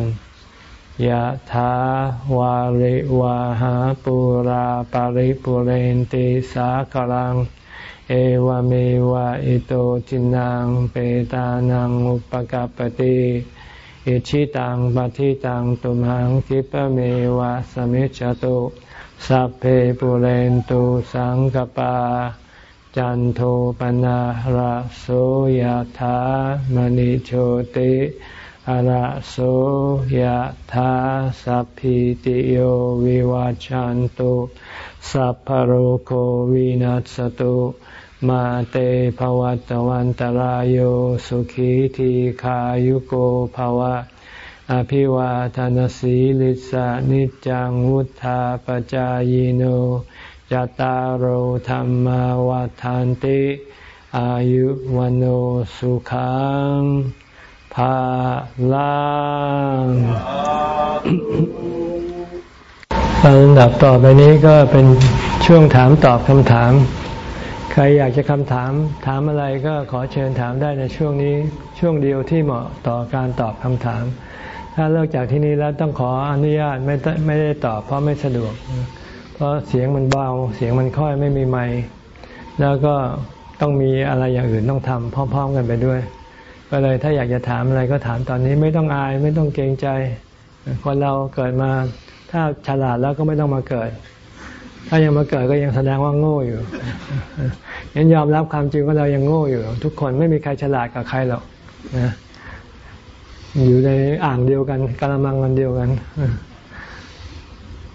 ยะถาวาริวะหาปูราปะริปูเรนติสาคะรัง เอวะเมวะอิโต ทินนังเปตานังอุปะกัปปะติอิจฉิตังปัตถิตังตุมหัง ขิปปะเมวะ สะมิชฌะตุสัพเพปูเรนตุสังกัปปา จันโทปนะระโสยธามณิโชติอะระโสยธาสัพพิติโยวิวาจันตุสัพพโรโควินัสตุมาเตภวัตวันตรโยสุขีทีขายุโกภวะ อภิวาทานสีลิสานิจังวุธาปจายโน จตารโหธรรมวาทานติ อายุวันโอสุขังภาลังลำดับต่อไปนี้ก็เป็นช่วงถามตอบคำถาม ใครอยากจะคำถามถามอะไรก็ขอเชิญถามได้ในช่วงนี้ช่วงเดียวที่เหมาะต่อการตอบคำถาม ถ้าเลิกจากที่นี้แล้วต้องขออนุญาตไม่ไม่ได้ตอบเพราะไม่สะดวก ราะเสียงมันเบา เสียงมันค่อยไม่มีไมแล้วก็ต้องมีอะไรอย่างอื่นต้องทำพร้อม ๆ กันไปด้วย ก็เลยถ้าอยากจะถามอะไรก็ถามตอนนี้ไม่ต้องอายไม่ต้องเกรงใจ คนเราเกิดมา ถ้าฉลาดแล้วก็ไม่ต้องมาเกิด ถ้ายังมาเกิดก็ยังแสดงว่าโง่อยู่ยังยอมรับความจริงว่าเรายังโง่อยู่ ทุกคนไม่มีใครฉลาดกับใครหรอกนะอยู่ในอ่างเดียวกันกระมังกันเดียวกัน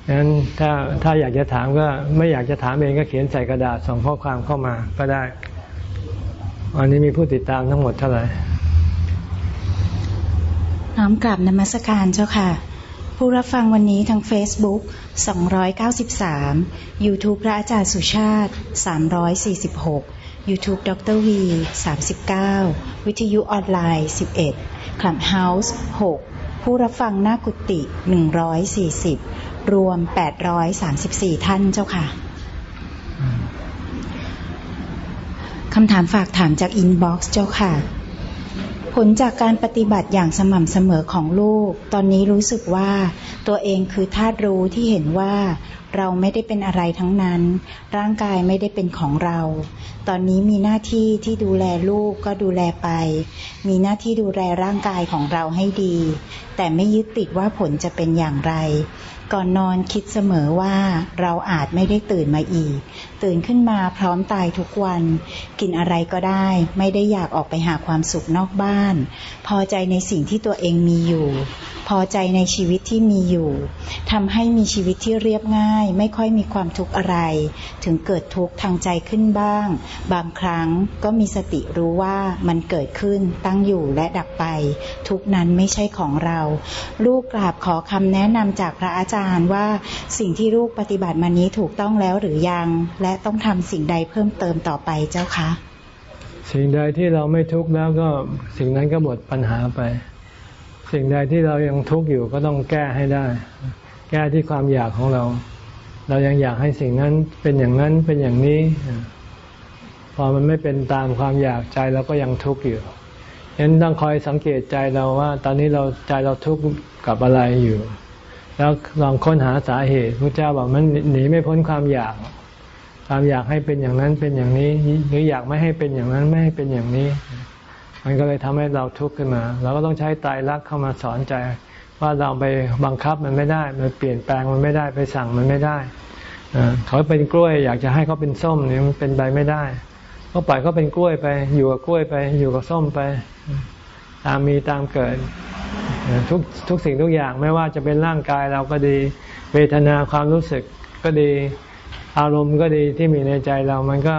ดังนั้นถ้าถ้าอยากจะถามก็ไม่อยากจะถามเองก็เขียนใส่กระดาษส่งข้อความเข้ามาก็ได้วันนี้มีผู้ติดตามทั้งหมดเท่าไหร่น้อมกลับนมัสการเจ้าค่ะ ผู้รับฟังวันนี้ทาง Facebook 293 YouTube พระอาจารย์สุชาติ 346 YouTube ดร V 39 วิทยุออนไลน์ 11 Clubhouse 6ผู้รับฟังหน้ากุฏิ140 รวม 834 ท่านเจ้าค่ะคำถามฝากถามจากอินบ็อกซ์เจ้าค่ะ ผลจากการปฏิบัติอย่างสม่ำเสมอของลูก ตอนนี้รู้สึกว่าตัวเองคือธาตุรู้ที่เห็นว่าเราไม่ได้เป็นอะไรทั้งนั้น ร่างกายไม่ได้เป็นของเรา ตอนนี้มีหน้าที่ที่ดูแลลูกก็ดูแลไป มีหน้าที่ดูแลร่างกายของเราให้ดี แต่ไม่ยึดติดว่าผลจะเป็นอย่างไร ก่อนนอนคิดเสมอว่าเราอาจไม่ได้ตื่นมาอีก ตื่นขึ้นมาพร้อมตายทุกวัน กินอะไรก็ได้ ไม่ได้อยากออกไปหาความสุขนอกบ้าน พอใจในสิ่งที่ตัวเองมีอยู่ พอใจในชีวิตที่มีอยู่ทำให้มีชีวิตที่เรียบง่าย ไม่ค่อยมีความทุกข์อะไร ถึงเกิดทุกข์ทางใจขึ้นบ้าง บางครั้งก็มีสติรู้ว่ามันเกิดขึ้นตั้งอยู่และดับไป ทุกนั้นไม่ใช่ของเรา ลูกกราบขอคำแนะนำจากพระอาจารย์ว่าสิ่งที่ลูกปฏิบัติมานี้ถูกต้องแล้วหรือยังและต้องทำสิ่งใดเพิ่มเติมต่อไปเจ้าคะ สิ่งใดที่เราไม่ทุกข์แล้วก็สิ่งนั้นก็หมดปัญหาไป สิ่งใดที่เรายังทุกข์อยู่ก็ต้องแก้ให้ได้ แก้ที่ความอยากของเรา เรายังอยากให้สิ่งนั้นเป็นอย่างนั้นเป็นอย่างนี้ พอมันไม่เป็นตามความอยากใจเราก็ยังทุกข์อยู่ฉะนั้นต้องคอยสังเกตใจเราว่า ตอนนี้เราใจเราทุกข์กับอะไรอยู่ แล้วลองค้นหาสาเหตุพระเจ้าบอกมันหนีไม่พ้นความอยาก ความอยากให้เป็นอย่างนั้นเป็นอย่างนี้ หรืออยากไม่ให้เป็นอย่างนั้นไม่ให้เป็นอย่างนี้ มันก็เลยทำให้เราทุกข์ขึ้นมา เราก็ต้องใช้ตายรักเข้ามาสอนใจ ว่าเราไปบังคับมันไม่ได้ มันเปลี่ยนแปลงมันไม่ได้ไปสั่งมันไม่ได้เขาเป็นกล้วย อยากจะให้เขาเป็นส้มเนี่ยมันเป็นไปไม่ได้ก็ปล่อยเขาเป็นกล้วยไป อยู่กับกล้วยไป อยู่กับส้มไป ตามมีตามเกิดทุกทุกสิ่งทุกอย่างไม่ว่าจะเป็นร่างกายเราก็ดี เวทนาความรู้สึกก็ดี อารมณ์ก็ดีที่มีในใจเรามันก็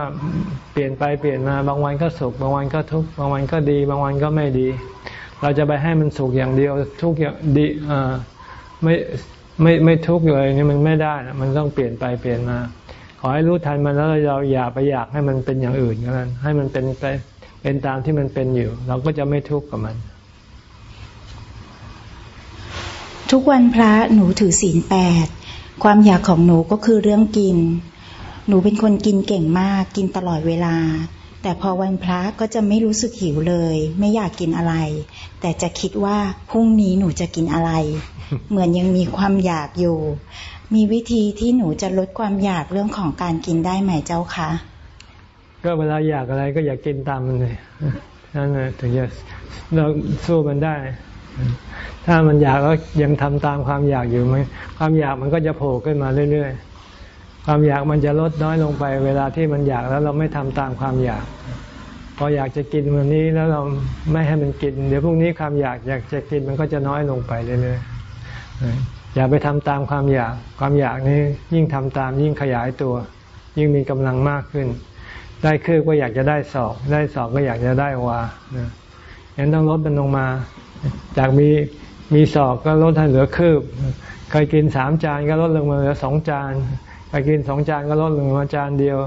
เปลี่ยนไปเปลี่ยนมา บางวันก็สุข บางวันก็ทุกข์บางวันก็ดี บางวันก็ไม่ดี เราจะไปให้มันสุขอย่างเดียวทุกอย่างดีอ่าไม่ไม่ไม่ทุกข์เลยนี่มันไม่ได้นะมันต้องเปลี่ยนไปเปลี่ยนมา ขอให้รู้ทันมันแล้วเราอย่าไปอยากให้มันเป็นอย่างอื่นกัน ให้มันเป็นไปเป็นตามที่มันเป็นอยู่ เราก็จะไม่ทุกข์กับมัน ทุกวันพระหนูถือศีลแปด ความอยากของหนูก็คือเรื่องกิน หนูเป็นคนกินเก่งมากกินตลอดเวลา แต่พอวันพระก็จะไม่รู้สึกหิวเลย ไม่อยากกินอะไร แต่จะคิดว่าพรุ่งนี้หนูจะกินอะไร เหมือนยังมีความอยากอยู่ มีวิธีที่หนูจะลดความอยากเรื่องของการกินได้ไหมเจ้าคะก็เวลาอยากอะไรก็อยากกินตามมันเลยนั่นแหละถึงจะเราสู้มันได้ ถ้ามันอยากแล้วยังทำตามความอยากอยู่ไหมความอยากมันก็จะโผล่ขึ้นมาเรื่อย ๆ ความอยากมันจะลดน้อยลงไป เวลาที่มันอยากแล้วเราไม่ทำตามความอยาก พออยากจะกินวันนี้แล้วเราไม่ให้มันกิน เดี๋ยวพรุ่งนี้ความอยากอยากจะกินมันก็จะน้อยลงไปเรื่อยๆอย่าไปทำตามความอยาก ความอยากนี้ยิ่งทำตามยิ่งขยายตัว ยิ่งมีกำลังมากขึ้น ได้คืบก็อยากจะได้สองได้สองก็อยากจะได้วางั้นต้องลดมันลงมา จากมีมีศอกก็ลดให้เหลือคืบเคยกินสามจานก็ลดลงมาเหลือสองจานเคยกินสองจานก็ลดลงมาจานเดียว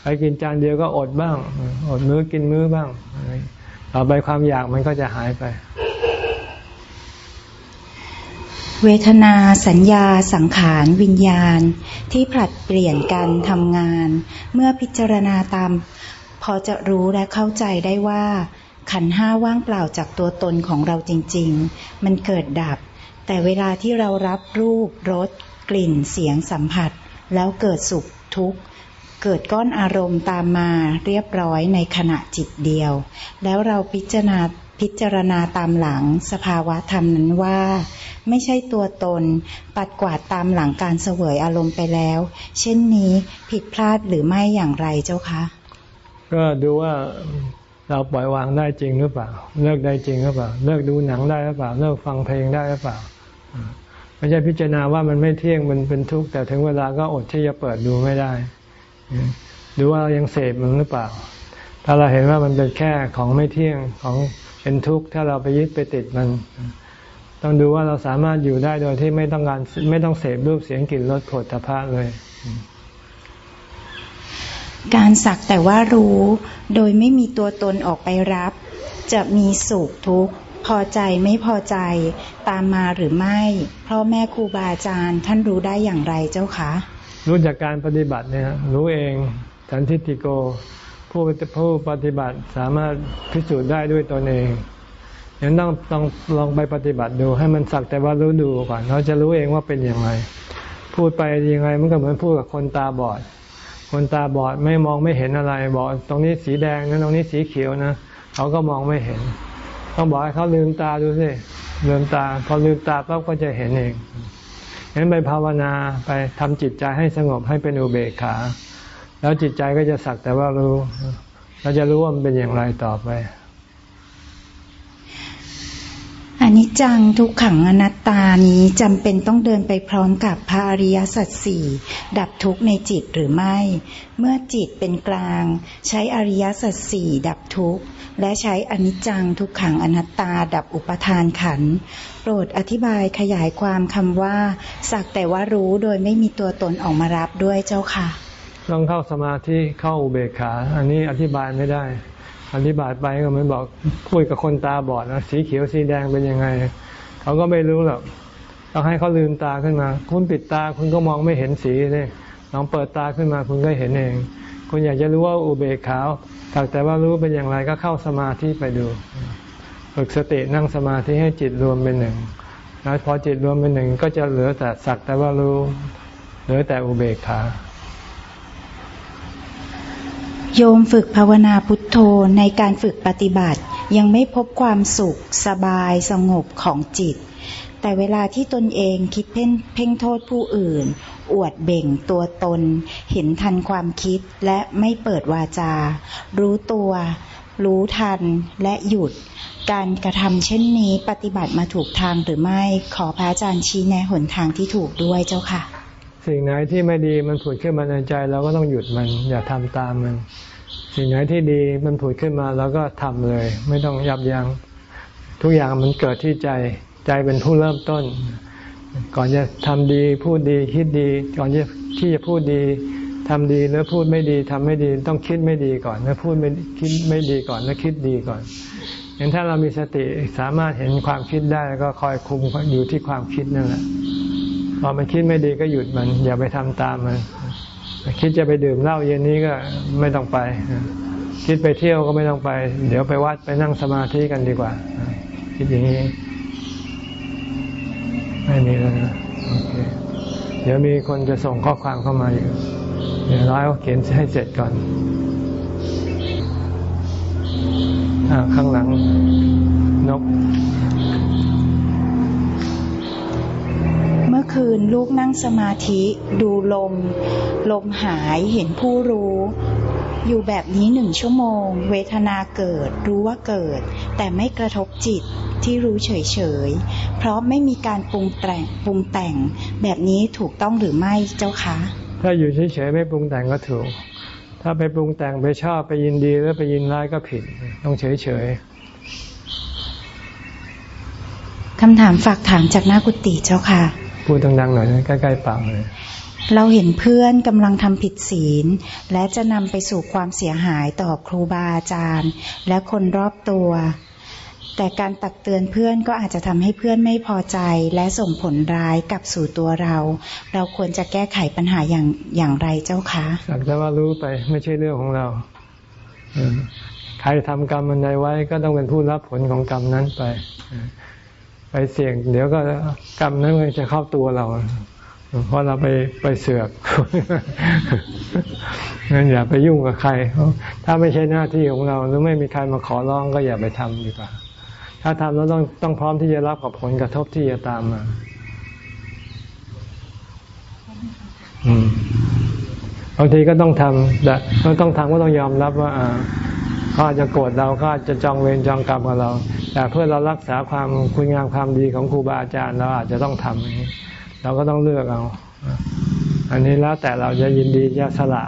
เคยกินจานเดียวก็อดบ้าง อดมื้อกินมื้อบ้างต่อไปความอยากมันก็จะหายไป เวทนาสัญญาสังขารวิญญาณที่ผลัดเปลี่ยนกันทำงาน เมื่อพิจารณาตาม พอจะรู้และเข้าใจได้ว่า ขันห้าว่างเปล่าจากตัวตนของเราจริง ๆ มันเกิดดับ แต่เวลาที่เรารับรูปรสกลิ่นเสียงสัมผัส แล้วเกิดสุขทุกข์เกิดก้อนอารมณ์ตามมาเรียบร้อยในขณะจิตเดียว แล้วเราพิจารณาพิจารณาตามหลังสภาวะธรรมนั้นว่า ไม่ใช่ตัวตน ปัดกวาดตามหลังการเสวยอารมณ์ไปแล้ว เช่นนี้ผิดพลาดหรือไม่อย่างไรเจ้าคะ ก็ดูว่า เราปล่อยวางได้จริงหรือเปล่า เลิกได้จริงหรือเปล่า เลิกดูหนังได้หรือเปล่า เลิกฟังเพลงได้หรือเปล่าไม่ใช่พิจารณาว่ามันไม่เที่ยงมันเป็นทุกข์แต่ถึงเวลาก็อดที่จะเปิดดูไม่ได้ดูว่าเรายังเสพมันหรือเปล่า ถ้าเราเห็นว่ามันเป็นแค่ของไม่เที่ยงของเป็นทุกข์ถ้าเราไปยึดไปติดมัน ต้องดูว่าเราสามารถอยู่ได้โดยที่ไม่ต้องการไม่ต้องเสพรูปเสียงกลิ่นรสโผฏฐัพพะเลย การสักแต่ว่ารู้โดยไม่มีตัวตนออกไปรับ จะมีสุขทุกข์พอใจไม่พอใจตามมาหรือไม่ เพ่อแม่ครูบาอาจารย์ท่านรู้ได้อย่างไรเจ้าคะ รู้จากการปฏิบัติเนี่ยรู้เองสันทิติโก ผู้ผู้ปฏิบัติสามารถพิสูจน์ได้ด้วยตนเองยังต้องต้องลองไปปฏิบัติดูให้มันสักแต่ว่ารู้ดูก่อน เราจะรู้เองว่าเป็นอย่างไร พูดไปยังไงมันก็เหมือนพูดกับคนตาบอด คนตาบอดไม่มองไม่เห็นอะไร บอกตรงนี้สีแดงนะตรงนี้สีเขียวนะเขาก็มองไม่เห็น ต้องบอกให้เขาลืมตาดูสิลืมตาพอลืมตาปั๊บก็จะเห็นเองเห็นไปภาวนาไปทำจิตใจให้สงบให้เป็นอุเบกขา แล้วจิตใจก็จะสักแต่ว่ารู้เราจะรู้ว่ามันเป็นอย่างไรต่อไป อนิจจังทุกขังอนัตตานี้จำเป็นต้องเดินไปพร้อมกับพระอริยสัจสี่ดับทุกข์ในจิตหรือไม่ เมื่อจิตเป็นกลาง ใช้อริยสัจสี่ดับทุกข์และใช้อนิจจังทุกขังอนัตตาดับอุปทานขันโปรดอธิบายขยายความคำว่า สักแต่ว่ารู้โดยไม่มีตัวตนออกมารับด้วยเจ้าค่ะต้องเข้าสมาธิเข้าอุเบกขา อันนี้อธิบายไม่ได้ อธิบายไปก็เหมือนบอกพูดกับคนตาบอดนะสีเขียวสีแดงเป็นยังไง เขาก็ไม่รู้หรอกต้องให้เขาลืมตาขึ้นมา คุณปิดตาคุณก็มองไม่เห็นสีเลยลองเปิดตาขึ้นมาคุณก็เห็นเอง คุณอยากจะรู้ว่าอุเบกขาถ้าแต่ว่ารู้เป็นอย่างไรก็เข้าสมาธิไปดูฝึกสตินั่งสมาธิให้จิตรวมเป็นหนึ่งแล้วพอจิตรวมเป็นหนึ่งก็จะเหลือแต่สักแต่ว่ารู้ เหลือแต่อุเบกขา โยมฝึกภาวนาพุทโธในการฝึกปฏิบัติ ยังไม่พบความสุขสบายสงบของจิต แต่เวลาที่ตนเองคิดเพ่งเพ่งโทษผู้อื่น อวดเบ่งตัวตน เห็นทันความคิดและไม่เปิดวาจา รู้ตัว รู้ทันและหยุด การกระทำเช่นนี้ปฏิบัติมาถูกทางหรือไม่ขอพระอาจารย์ชี้แนะหนทางที่ถูกด้วยเจ้าค่ะ สิ่งไหนที่ไม่ดีมันผุดขึ้นมาในใจเราก็ต้องหยุดมัน อย่าทำตามมัน สิ่งไหนที่ดีมันผุดขึ้นมาเราก็ทำเลย ไม่ต้องยับยัง้งทุกอย่างมันเกิดที่ใจใจเป็นผู้เริ่มต้น ก่อนจะทำดีพูดดีคิดดี ก่อนที่จะพูดดีทำดีแล้วพูดไม่ดีทำไม่ดีต้องคิดไม่ดีก่อนแล้วพูดไม่คิดไม่ดีก่อนแล้วคิดดีก่อนเห็นถ้าเรามีสติสามารถเห็นความคิดได้ก็คอยคุมอยู่ที่ความคิดนั่นแหละ พอมันคิดไม่ดีก็หยุดมัน อย่าไปทำตามมัน คิดจะไปดื่มเหล้าเย็นนี้ก็ไม่ต้องไป คิดไปเที่ยวก็ไม่ต้องไป เดี๋ยวไปวัดไปนั่งสมาธิกันดีกว่า คิดอย่างนี้ไม่มีแล้วนะโอเคเดี๋ยวมีคนจะส่งข้อความเข้ามาอยู่เดี๋ยวร้อยเขาเขียนให้เสร็จก่อนอข้างหลังนก มื่อคืนลูกนั่งสมาธิ ดูลม ลมหายเห็นผู้รู้ อยู่แบบนี้หนึ่งชั่วโมง เวทนาเกิด รู้ว่าเกิด แต่ไม่กระทบจิตที่รู้เฉยๆ เพราะไม่มีการปรุงแต่งปรุงแต่ง แบบนี้ถูกต้องหรือไม่เจ้าคะ ถ้าอยู่เฉยๆไม่ปรุงแต่งก็ถูก ถ้าไปปรุงแต่งไปชอบไปยินดีหรือไปยินร้ายก็ผิด ต้องเฉยๆคำถามฝากถามจากหน้ากุฏิเจ้าค่ะ พูดดังๆหน่อยใกล้ๆปากเลยเราเห็นเพื่อนกำลังทำผิดศีล และจะนำไปสู่ความเสียหายต่อครูบาอาจารย์ และคนรอบตัว แต่การตักเตือนเพื่อนก็อาจจะทำให้เพื่อนไม่พอใจ และส่งผลร้ายกับสู่ตัวเรา เราควรจะแก้ไขปัญหาอย่างอย่างไรเจ้าคะสักแต่ว่ารู้ไปไม่ใช่เรื่องของเราใครทำกรรมมันใดไว้ก็ต้องเป็นผู้รับผลของกรรมนั้นไป ไปเสี่ยง เดี๋ยวก็กรรมนั้นจะเข้าตัวเรา เพราะเราไปไปเสือกงั้นอย่าไปยุ่งกับใคร ถ้าไม่ใช่หน้าที่ของเราหรือไม่มีใครมาขอร้องก็อย่าไปทำดีกว่า ถ้าทำแล้วต้องต้องพร้อมที่จะรับกับผลกระทบที่จะตามมาบางทีก็ต้องทำแต่ต้องทำก็ต้องยอมรับว่าเขาอาจจะโกรธเราก็อาจจะจองเวรจองกรรมกับเรา แต่เพื่อเรารักษาความคุณงามความดีของครูบาอาจารย์เราอาจจะต้องทำอย่างนี้ เราก็ต้องเลือกเอา อันนี้แล้วแต่เราจะยินดีจะสละ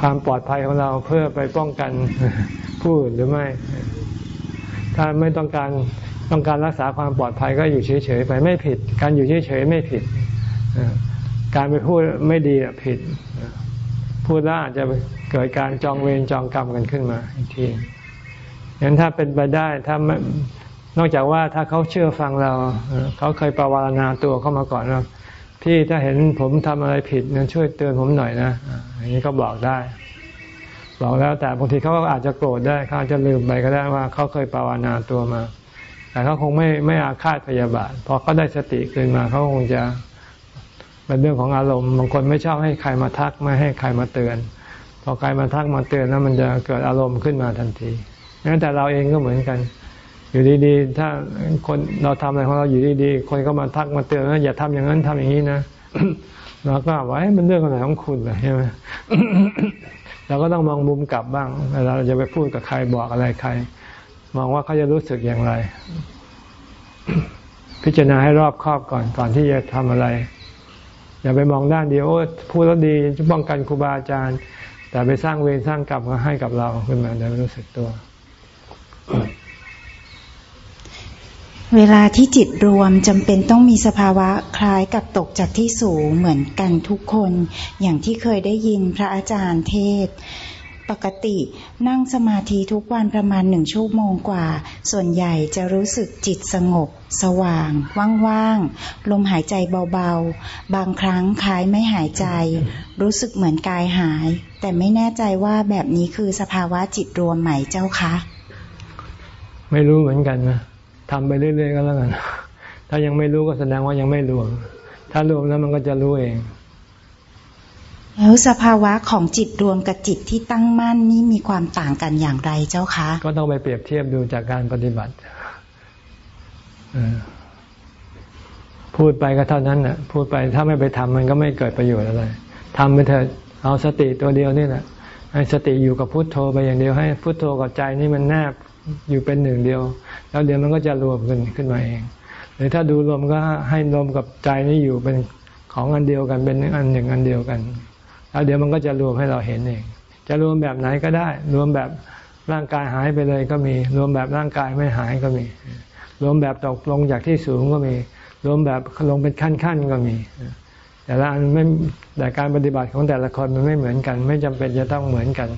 ความปลอดภัยของเราเพื่อไปป้องกันผู้อื่นหรือไม่ ถ้าไม่ต้องการต้องการรักษาความปลอดภัยก็อยู่เฉยๆไปไม่ผิด การอยู่เฉยๆไม่ผิด การไปพูดไม่ดีผิด พูดแล้วอาจจะ เกิดการจองเวรจองกรรมกันขึ้นมาอีกทีงั้นถ้าเป็นไปได้ถ้าไม่นอกจากว่าถ้าเขาเชื่อฟังเรา เขาเคยประวารณาตัวเข้ามาก่อนว่าพี่ถ้าเห็นผมทำอะไรผิดนั้นช่วยเตือนผมหน่อยนะอย่างนี้ก็บอกได้ บอกแล้วแต่บางทีเขาก็อาจจะโกรธได้เขาอาจจะลืมไปก็ได้ว่าเขาเคยภาวนาตัวมา แต่เขาคงไม่ไม่อาฆาตพยาบาทพอเขาได้สติขึ้นมาเขาคงจะเป็นเรื่องของอารมณ์บางคนไม่ชอบให้ใครมาทักไม่ให้ใครมาเตือน พอใครมาทักมาเตือนแล้วมันจะเกิดอารมณ์ขึ้นมาทันทีงั้นแต่เราเองก็เหมือนกัน อยู่ดีๆ ถ้าคนเราทำอะไรของเราอยู่ดีๆ คนก็มาทักมาเตือนว่าอย่าทำอย่างนั้นทำอย่างนี้นะเราก็ว่ามันเรื่องอะไรของคุณใช่ไหมเราก็ต้องมองมุมกลับบ้างเวลาเราจะไปพูดกับใครบอกอะไรใคร มองว่าเขาจะรู้สึกอย่างไร พิจารณาให้รอบครอบก่อนก่อนที่จะทำอะไร อย่าไปมองด้านเดียวโอ้พูดแล้วดีป้องกันครูบาอาจารย์ แต่ไปสร้างเวรสร้างกรรมให้กับเราขึ้นมาเดี๋ยวรู้สึกตัว เวลาที่จิตรวมจำเป็นต้องมีสภาวะคล้ายกับตกจากที่สูงเหมือนกันทุกคน อย่างที่เคยได้ยินพระอาจารย์เทศ ปกตินั่งสมาธิทุกวันประมาณหนึ่งชั่วโมงกว่า ส่วนใหญ่จะรู้สึกจิตสงบ สว่าง ว่างๆ ลมหายใจเบาๆ บางครั้งคล้ายไม่หายใจ รู้สึกเหมือนกายหาย แต่ไม่แน่ใจว่าแบบนี้คือสภาวะจิตรวมไหมเจ้าคะ ไม่รู้เหมือนกันนะทำไปเรื่อยๆก็แล้วกัน ถ้ายังไม่รู้ก็แสดงว่ายังไม่รวม ถ้ารวมแล้วมันก็จะรู้เอง แล้วสภาวะของจิตรวมกับจิตที่ตั้งมั่นนี่มีความต่างกันอย่างไรเจ้าคะ ก็ต้องไปเปรียบเทียบดูจากการปฏิบัติพูดไปก็เท่านั้นน่ะพูดไปถ้าไม่ไปทำมันก็ไม่เกิดประโยชน์อะไรทำไปเถอะเอาสติตัวเดียวนี่แหละให้สติอยู่กับพุโทโธไปอย่างเดียวให้พุโทโธกับใจนี่มันแนบอยู่เป็นหนึ่งเดียว แล้วเดี๋ยวมันก็จะรวมกันขึ้นมาเองหรือถ้าดูรวมก็ให้รวมกับใจนี้อยู่เป็นของอันเดียวกันเป็นอันหนึ่งอันเดียวกัน แล้วเดี๋ยวมันก็จะรวมให้เราเห็นเอง จะรวมแบบไหนก็ได้ รวมแบบร่างกายหายไปเลยก็มี รวมแบบร่างกายไม่หายก็มี รวมแบบตกลงจากที่สูงก็มี รวมแบบลงเป็นขั้นๆก็มี แต่ละอันไม่แต่การปฏิบัติของแต่ละคนมันไม่เหมือนกัน ไม่จำเป็นจะต้องเหมือนกัน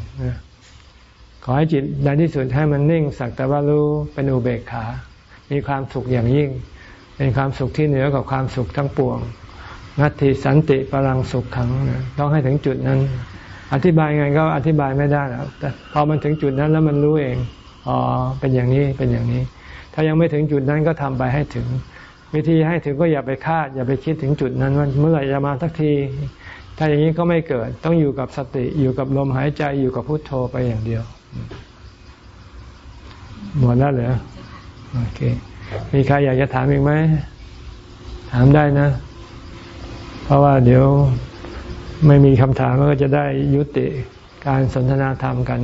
ขอให้จิตในที่สุดให้มันนิ่งสักแต่ว่ารู้เป็นอุเบกขา มีความสุขอย่างยิ่ง เป็นความสุขที่เหนือกว่าความสุขทั้งปวง นัตติสันติพลังสุขขังต้องให้ถึงจุดนั้น อธิบายไงก็อธิบายไม่ได้แล้วแต่พอมันถึงจุดนั้นแล้วมันรู้เองอ๋อเป็นอย่างนี้เป็นอย่างนี้ ถ้ายังไม่ถึงจุดนั้นก็ทำไปให้ถึง วิธีให้ถึงก็อย่าไปคาด อย่าไปคิดถึงจุดนั้นว่าเมื่อไหร่จะมาสักที ถ้าอย่างนี้ก็ไม่เกิด ต้องอยู่กับสติอยู่กับลมหายใจอยู่กับพุทโธไปอย่างเดียวหมดแล้วเหรอโอเค มีใครอยากจะถามอีกไหม ถามได้นะ เพราะว่าเดี๋ยวไม่มีคำถามก็จะได้ยุติการสนทนาธรรมกัน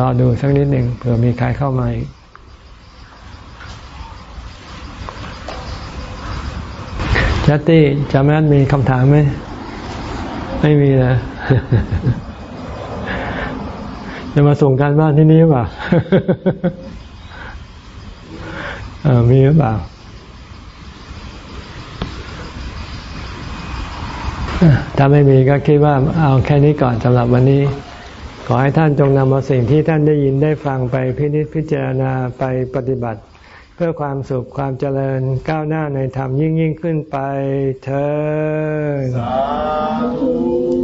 รอดูสักนิดหนึ่งเผื่อมีใครเข้ามาอีกชัตตี้จำแม่นมีคำถามไหม ไม่มีนะ จะมาส่งการบ้านที่นี่ป่ะเออมีหรือเปล่า ถ้าไม่มีก็คิดว่าเอาแค่นี้ก่อนสำหรับวันนี้ ขอให้ท่านจงนำเอาสิ่งที่ท่านได้ยินได้ฟังไปพินิจพิจารณาไปปฏิบัติ เพื่อความสุขความเจริญก้าวหน้าในธรรมยิ่งยิ่งขึ้นไปเธอ